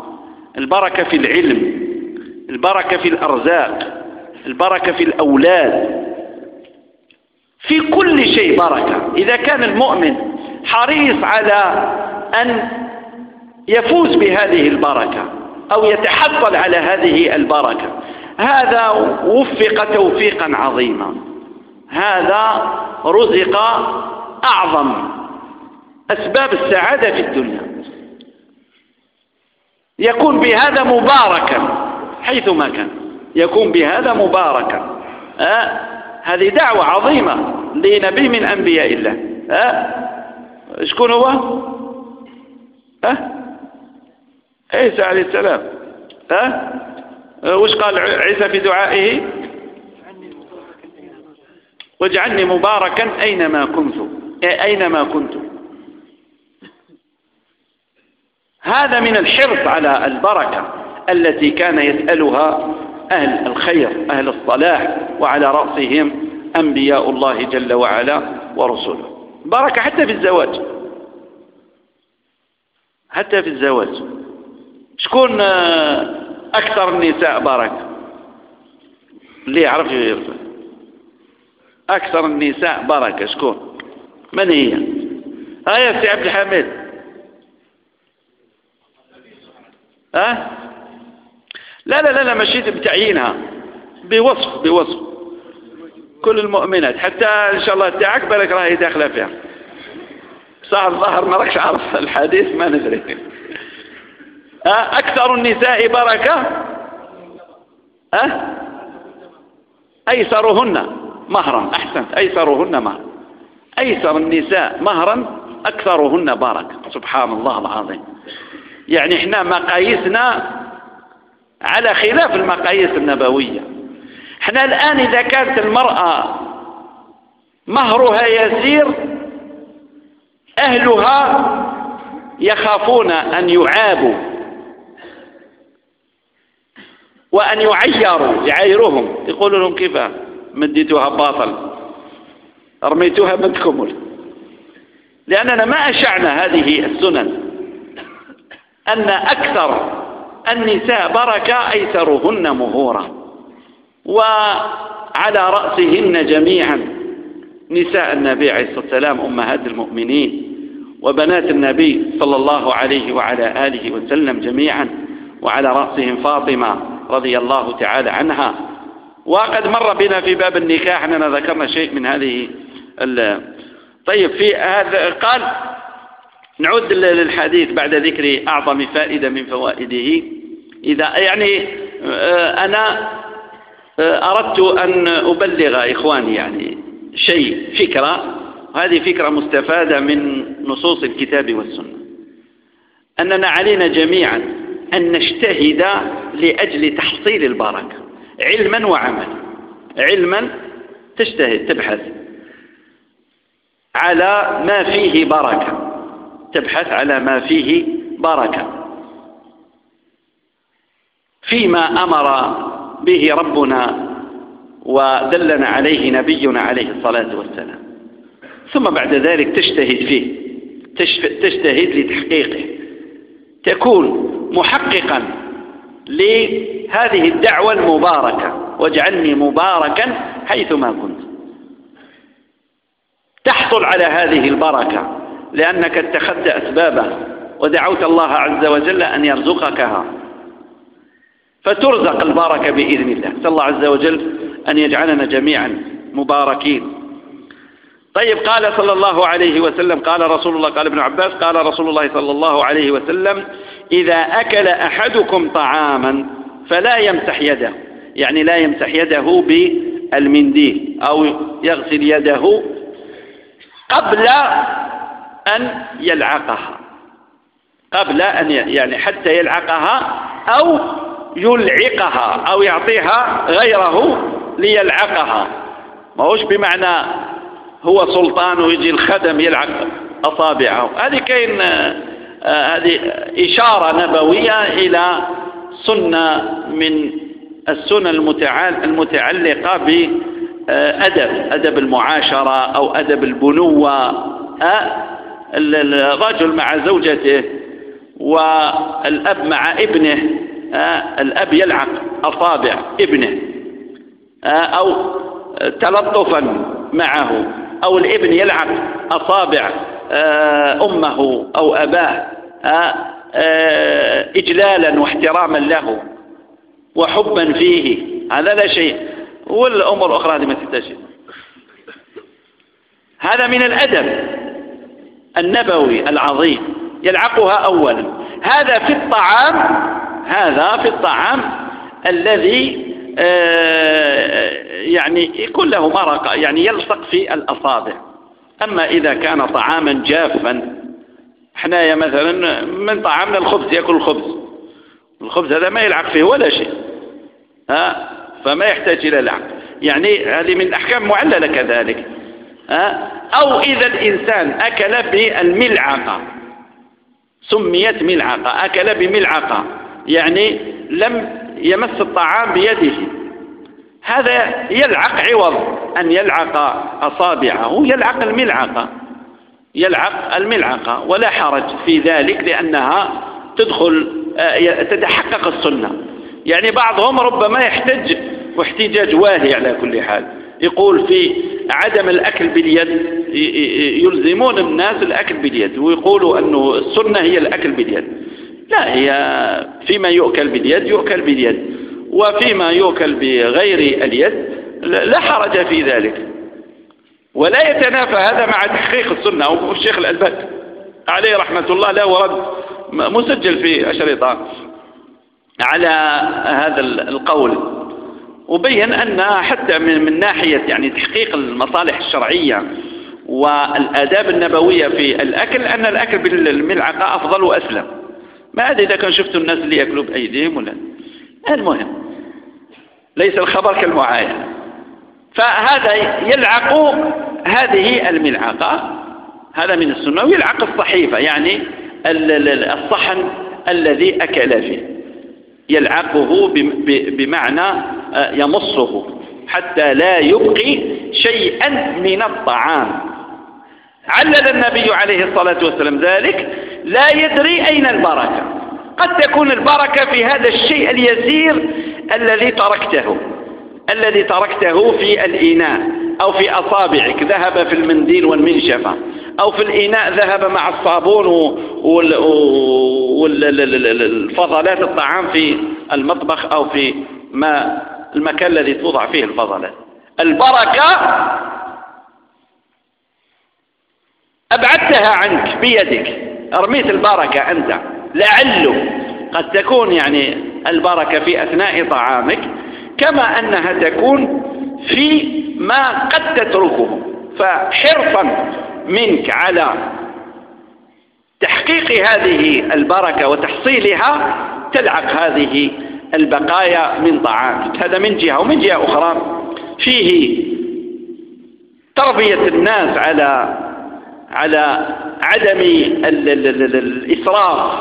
البركة في العلم البركة في الأرزاق البركة في الأولاد في كل شيء بركة. إذا كان المؤمن حريص على أن يفوز بهذه البركة أو يتحصل على هذه البركة هذا وفق توفيقا عظيما هذا رزق أعظم أسباب السعادة في الدنيا يكون بهذا مباركا حيثما كان يكون بهذا مباركا أه؟ هذه دعوة عظيمة لنبي من أنبياء الله أه؟ شكون هو أه؟ عيسى عليه السلام. أه؟ وش قال عيسى في دعائه؟ واجعلني مباركا أينما كنت. أينما كنت. هذا من الحرص على البركة التي كان يسألها أهل الخير أهل الصلاح وعلى رأسهم أنبياء الله جل وعلا ورسله. بركة حتى في الزواج. حتى في الزواج. شكون أكثر النساء بركة اللي يعرف يرفع أكثر النساء بركة شكون؟ من هي؟ ها يا سي عبد الحميد. ها؟ لا لا لا لا مشيت بتعيينها بوصف بوصف. كل المؤمنات حتى إن شاء الله تاعك بالك راهي داخلة فيها. صار الظهر ما راكش عارف الحديث ما ندري. أكثر النساء بركة؟ أه؟ أيسرهن مهرا أحسنت أيسرهن مهرا. أيسر النساء مهرا أكثرهن بركة سبحان الله العظيم. يعني إحنا مقاييسنا على خلاف المقاييس النبوية. إحنا الآن إذا كانت المرأة مهرها يسير أهلها يخافون أن يعابوا. وأن يعيروا يعيرهم يقولوا لهم كيف؟ مديتوها باطل. رميتوها ما تكمل لأننا ما أشعنا هذه السنن. أن أكثر النساء بركة أيسرهن مهورا. وعلى رأسهن جميعا نساء النبي عليه الصلاة والسلام أمهات المؤمنين وبنات النبي صلى الله عليه وعلى آله وسلم جميعا. وعلى رأسهم فاطمة رضي الله تعالى عنها. وقد مر بنا في باب النكاح أننا ذكرنا شيء من هذه طيب في هذا قال نعود للحديث بعد ذكر أعظم فائدة من فوائده. إذا يعني آه، أنا آه، أردت أن أبلغ إخواني يعني شيء فكرة. هذه فكرة مستفادة من نصوص الكتاب والسنة. أننا علينا جميعا أن نجتهد لأجل تحصيل البركة. علما وعملا. علما تجتهد تبحث على ما فيه بركة. تبحث على ما فيه بركة. فيما أمر به ربنا ودلنا عليه نبينا عليه الصلاة والسلام. ثم بعد ذلك تجتهد فيه. تجتهد لتحقيقه. تكون محققا لهذه الدعوة المباركة. واجعلني مباركا حيثما كنت. تحصل على هذه البركة لأنك اتخذت أسبابها ودعوت الله عز وجل أن يرزقكها. فترزق البركة بإذن الله. نسأل الله عز وجل أن يجعلنا جميعا مباركين. طيب قال صلى الله عليه وسلم قال رسول الله قال ابن عباس قال رسول الله صلى الله عليه وسلم إذا أكل أحدكم طعاما فلا يمسح يده يعني لا يمسح يده بالمنديل أو يغسل يده قبل أن يلعقها قبل أن يعني حتى يلعقها أو يلعقها أو يعطيها غيره ليلعقها. ما هوش بمعنى هو سلطان ويجي الخدم يلعق أصابعه هذه كاين هذه إشارة نبوية إلى سنة من السنة المتعلقة بأدب أدب المعاشرة أو أدب البنوة آه، الرجل مع زوجته والأب مع ابنه آه، الأب يلعق أصابع ابنه أو تلطفا معه أو الابن يلعب أصابع آه، أمه أو أباه آه، آه، إجلالا واحتراما له وحبا فيه. هذا لا شيء. والأمور الأخرى هذه ما تحتاج هذا من الأدب النبوي العظيم يلعقها أولا. هذا في الطعام هذا في الطعام الذي آه، يعني يكون له مرقة يعني يلصق في الأصابع. أما إذا كان طعاما جافا حنايا مثلا من طعامنا الخبز يأكل الخبز. الخبز هذا ما يلعق فيه ولا شيء. ها؟ فما يحتاج إلى لعق. يعني هذه من الأحكام معللة كذلك. ها؟ أو إذا الإنسان أكل بالملعقة. سميت ملعقة. أكل بملعقة. يعني لم يمس الطعام بيده. هذا يلعق عوض. أن يلعق أصابعه يلعق الملعقة يلعق الملعقة ولا حرج في ذلك لأنها تدخل آه، تتحقق السنة. يعني بعضهم ربما يحتج واحتجاج واهي على كل حال. يقول في عدم الأكل باليد يلزمون الناس الأكل باليد ويقولوا أنه السنة هي الأكل باليد. لا هي فيما يؤكل باليد يؤكل باليد وفيما يؤكل بغير اليد لا حرج في ذلك. ولا يتنافى هذا مع تحقيق السنة. أو الشيخ الألباني عليه رحمة الله له ورد مسجل في أشرطة على هذا القول. وبين أن حتى من, من ناحية يعني تحقيق المصالح الشرعية والآداب النبوية في الأكل أن الأكل بالملعقة أفضل وأسلم. ما أدري إذا كان شفتوا الناس اللي يأكلوا بأيديهم ولا المهم ليس الخبر كالمعاينة. فهذا يلعق هذه الملعقة هذا من السنة ويلعق الصحيفة يعني الصحن الذي أكل فيه. يلعقه بمعنى آه، يمصه حتى لا يبقي شيئا من الطعام. علل النبي عليه الصلاة والسلام ذلك لا يدري أين البركة. قد تكون البركة في هذا الشيء اليسير الذي تركته. الذي تركته في الإناء أو في أصابعك ذهب في المنديل والمنشفة. أو في الإناء ذهب مع الصابون والفضلات الطعام في المطبخ أو في ما المكان الذي توضع فيه الفضلات. البركة أبعدتها عنك بيدك. أرميت البركة أنت لعله قد تكون يعني البركة في أثناء طعامك. كما أنها تكون في ما قد تتركه. فحرصا منك على تحقيق هذه البركة وتحصيلها تلعق هذه البقايا من طعامك. هذا من جهة ومن جهة أخرى فيه تربية الناس على على عدم الإسراف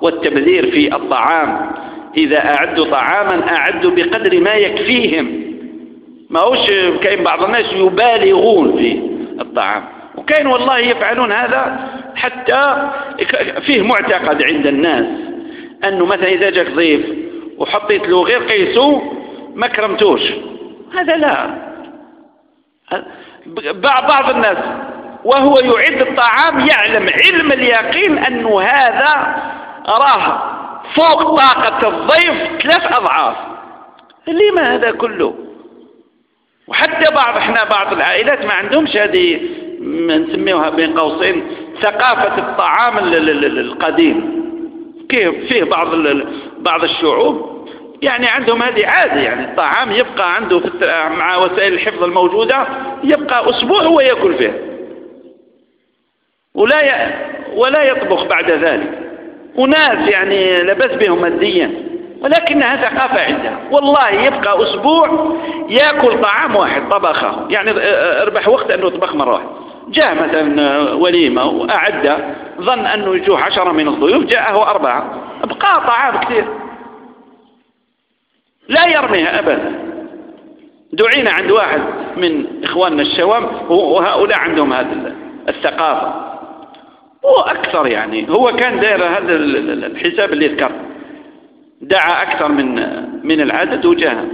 والتبذير في الطعام. إذا أعدوا طعاما أعدوا بقدر ما يكفيهم. ما هوش كاين بعض الناس يبالغون في الطعام. وكاين والله يفعلون هذا حتى فيه معتقد عند الناس. أنه مثلا إذا جاك ضيف وحطيت له غير قيسو ما كرمتوش. هذا لا. بعض الناس وهو يعد الطعام يعلم علم اليقين أنه هذا راه فوق طاقة الضيف ثلاث أضعاف. لما هذا كله؟ وحتى بعض إحنا بعض العائلات ما عندهمش هذه نسميوها بين قوسين ثقافة الطعام القديم. كيف؟ فيه بعض بعض الشعوب يعني عندهم هذه عادة يعني الطعام يبقى عنده في مع وسائل الحفظ الموجودة يبقى أسبوع هو يأكل فيه. ولا. ولا يطبخ بعد ذلك. وناس يعني لبس بهم ماديا ولكنها ثقافة عندها. والله يبقى أسبوع يأكل طعام واحد طبخه. يعني أربح وقت أنه طبخ مرة واحدة. جاء مثلا وليمة وأعد ظن أنه يجوه عشرة من الضيوف جاءه أربعة. أبقى طعام كثير. لا يرميها أبدا. دعينا عند واحد من إخواننا الشوام وهؤلاء عندهم هذه الثقافة. وأكثر يعني هو كان داير هذا الحساب اللي ذكر دعا أكثر من من العدد وجاء.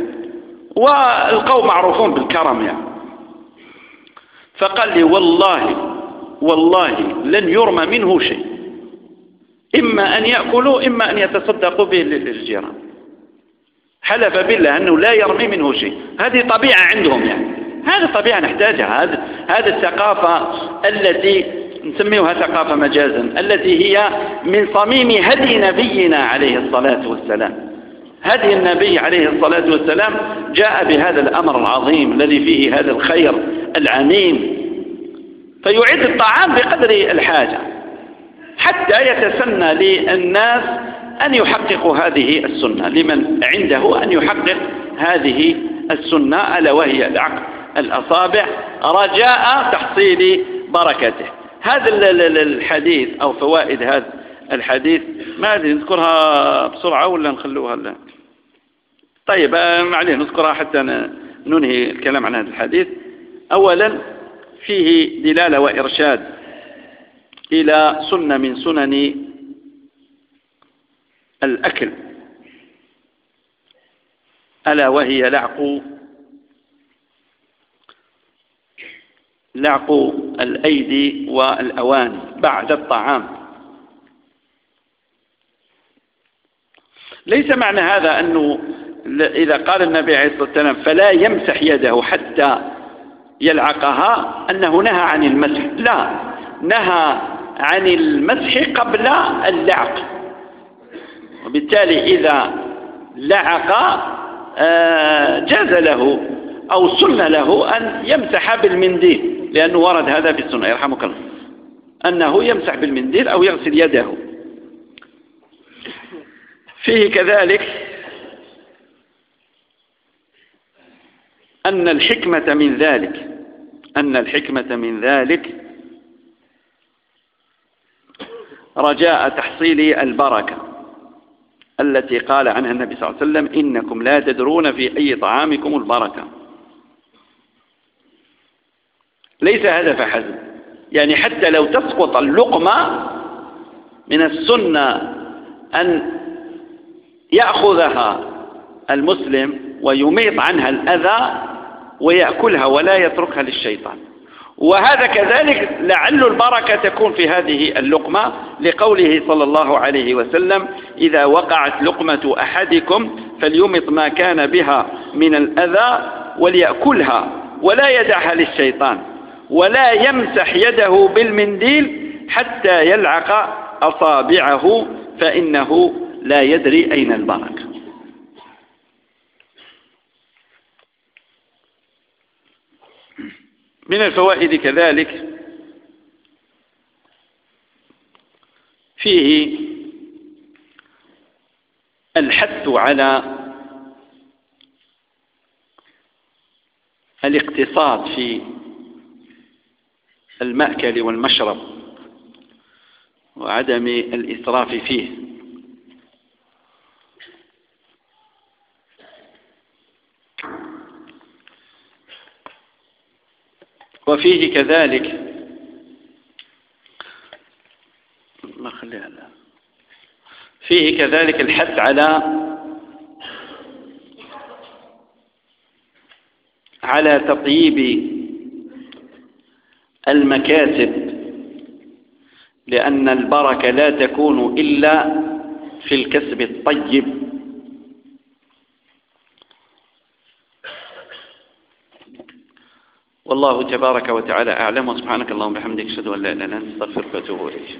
والقوم معروفون بالكرم يعني. فقال لي والله والله لن يرمى منه شيء. إما أن يأكلوا إما أن يتصدقوا به للجيران. حلف بالله أنه لا يرمي منه شيء. هذه طبيعة عندهم يعني. هذه طبيعة نحتاجها. هذه الثقافة التي نسميها ثقافة مجازا التي هي من صميم هدي نبينا عليه الصلاة والسلام. هدي النبي عليه الصلاة والسلام جاء بهذا الأمر العظيم الذي فيه هذا الخير العميم. فيعد الطعام بقدر الحاجة حتى يتسنى للناس أن يحققوا هذه السنة. لمن عنده أن يحقق هذه السنة ألا وهي العقد الأصابع رجاء تحصيل بركته. هذا الحديث أو فوائد هذا الحديث ما أدري نذكرها بسرعة ولا نخلوها لا طيب آه، معليه نذكرها حتى ننهي الكلام عن هذا الحديث. أولا فيه دلالة وإرشاد إلى سنة من سنن الأكل ألا وهي لعق لعق الأيدي والأواني بعد الطعام. ليس معنى هذا أنه إذا قال النبي عليه الصلاة والسلام فلا يمسح يده حتى يلعقها أنه نهى عن المسح. لا نهى عن المسح قبل اللعق. وبالتالي إذا لعق آه، جاز له أو سن له أن يمسح بالمنديل. لأنه ورد هذا في السنة يرحمك الله. أنه يمسح بالمنديل أو يغسل يده. فيه كذلك أن الحكمة من ذلك أن الحكمة من ذلك رجاء تحصيل البركة التي قال عنها النبي صلى الله عليه وسلم إنكم لا تدرون في أي طعامكم البركة. ليس هذا فحسب يعني حتى لو تسقط اللقمة من السنة أن يأخذها المسلم ويميط عنها الأذى ويأكلها ولا يتركها للشيطان. وهذا كذلك لعل البركة تكون في هذه اللقمة لقوله صلى الله عليه وسلم إذا وقعت لقمة أحدكم فليمط ما كان بها من الأذى وليأكلها ولا يدعها للشيطان. ولا يمسح يده بالمنديل حتى يلعق أصابعه فإنه لا يدري أين البركة. من الفوائد كذلك فيه الحث على الاقتصاد في المأكل والمشرب وعدم الإسراف فيه. وفيه كذلك فيه كذلك الحث على على تطييب المكاسب لأن البركة لا تكون إلا في الكسب الطيب. والله تبارك وتعالى أعلم وسبحانك اللهم وبحمدك أشهد أن لا إله إلا أنت أستغفرك وأتوب إليك.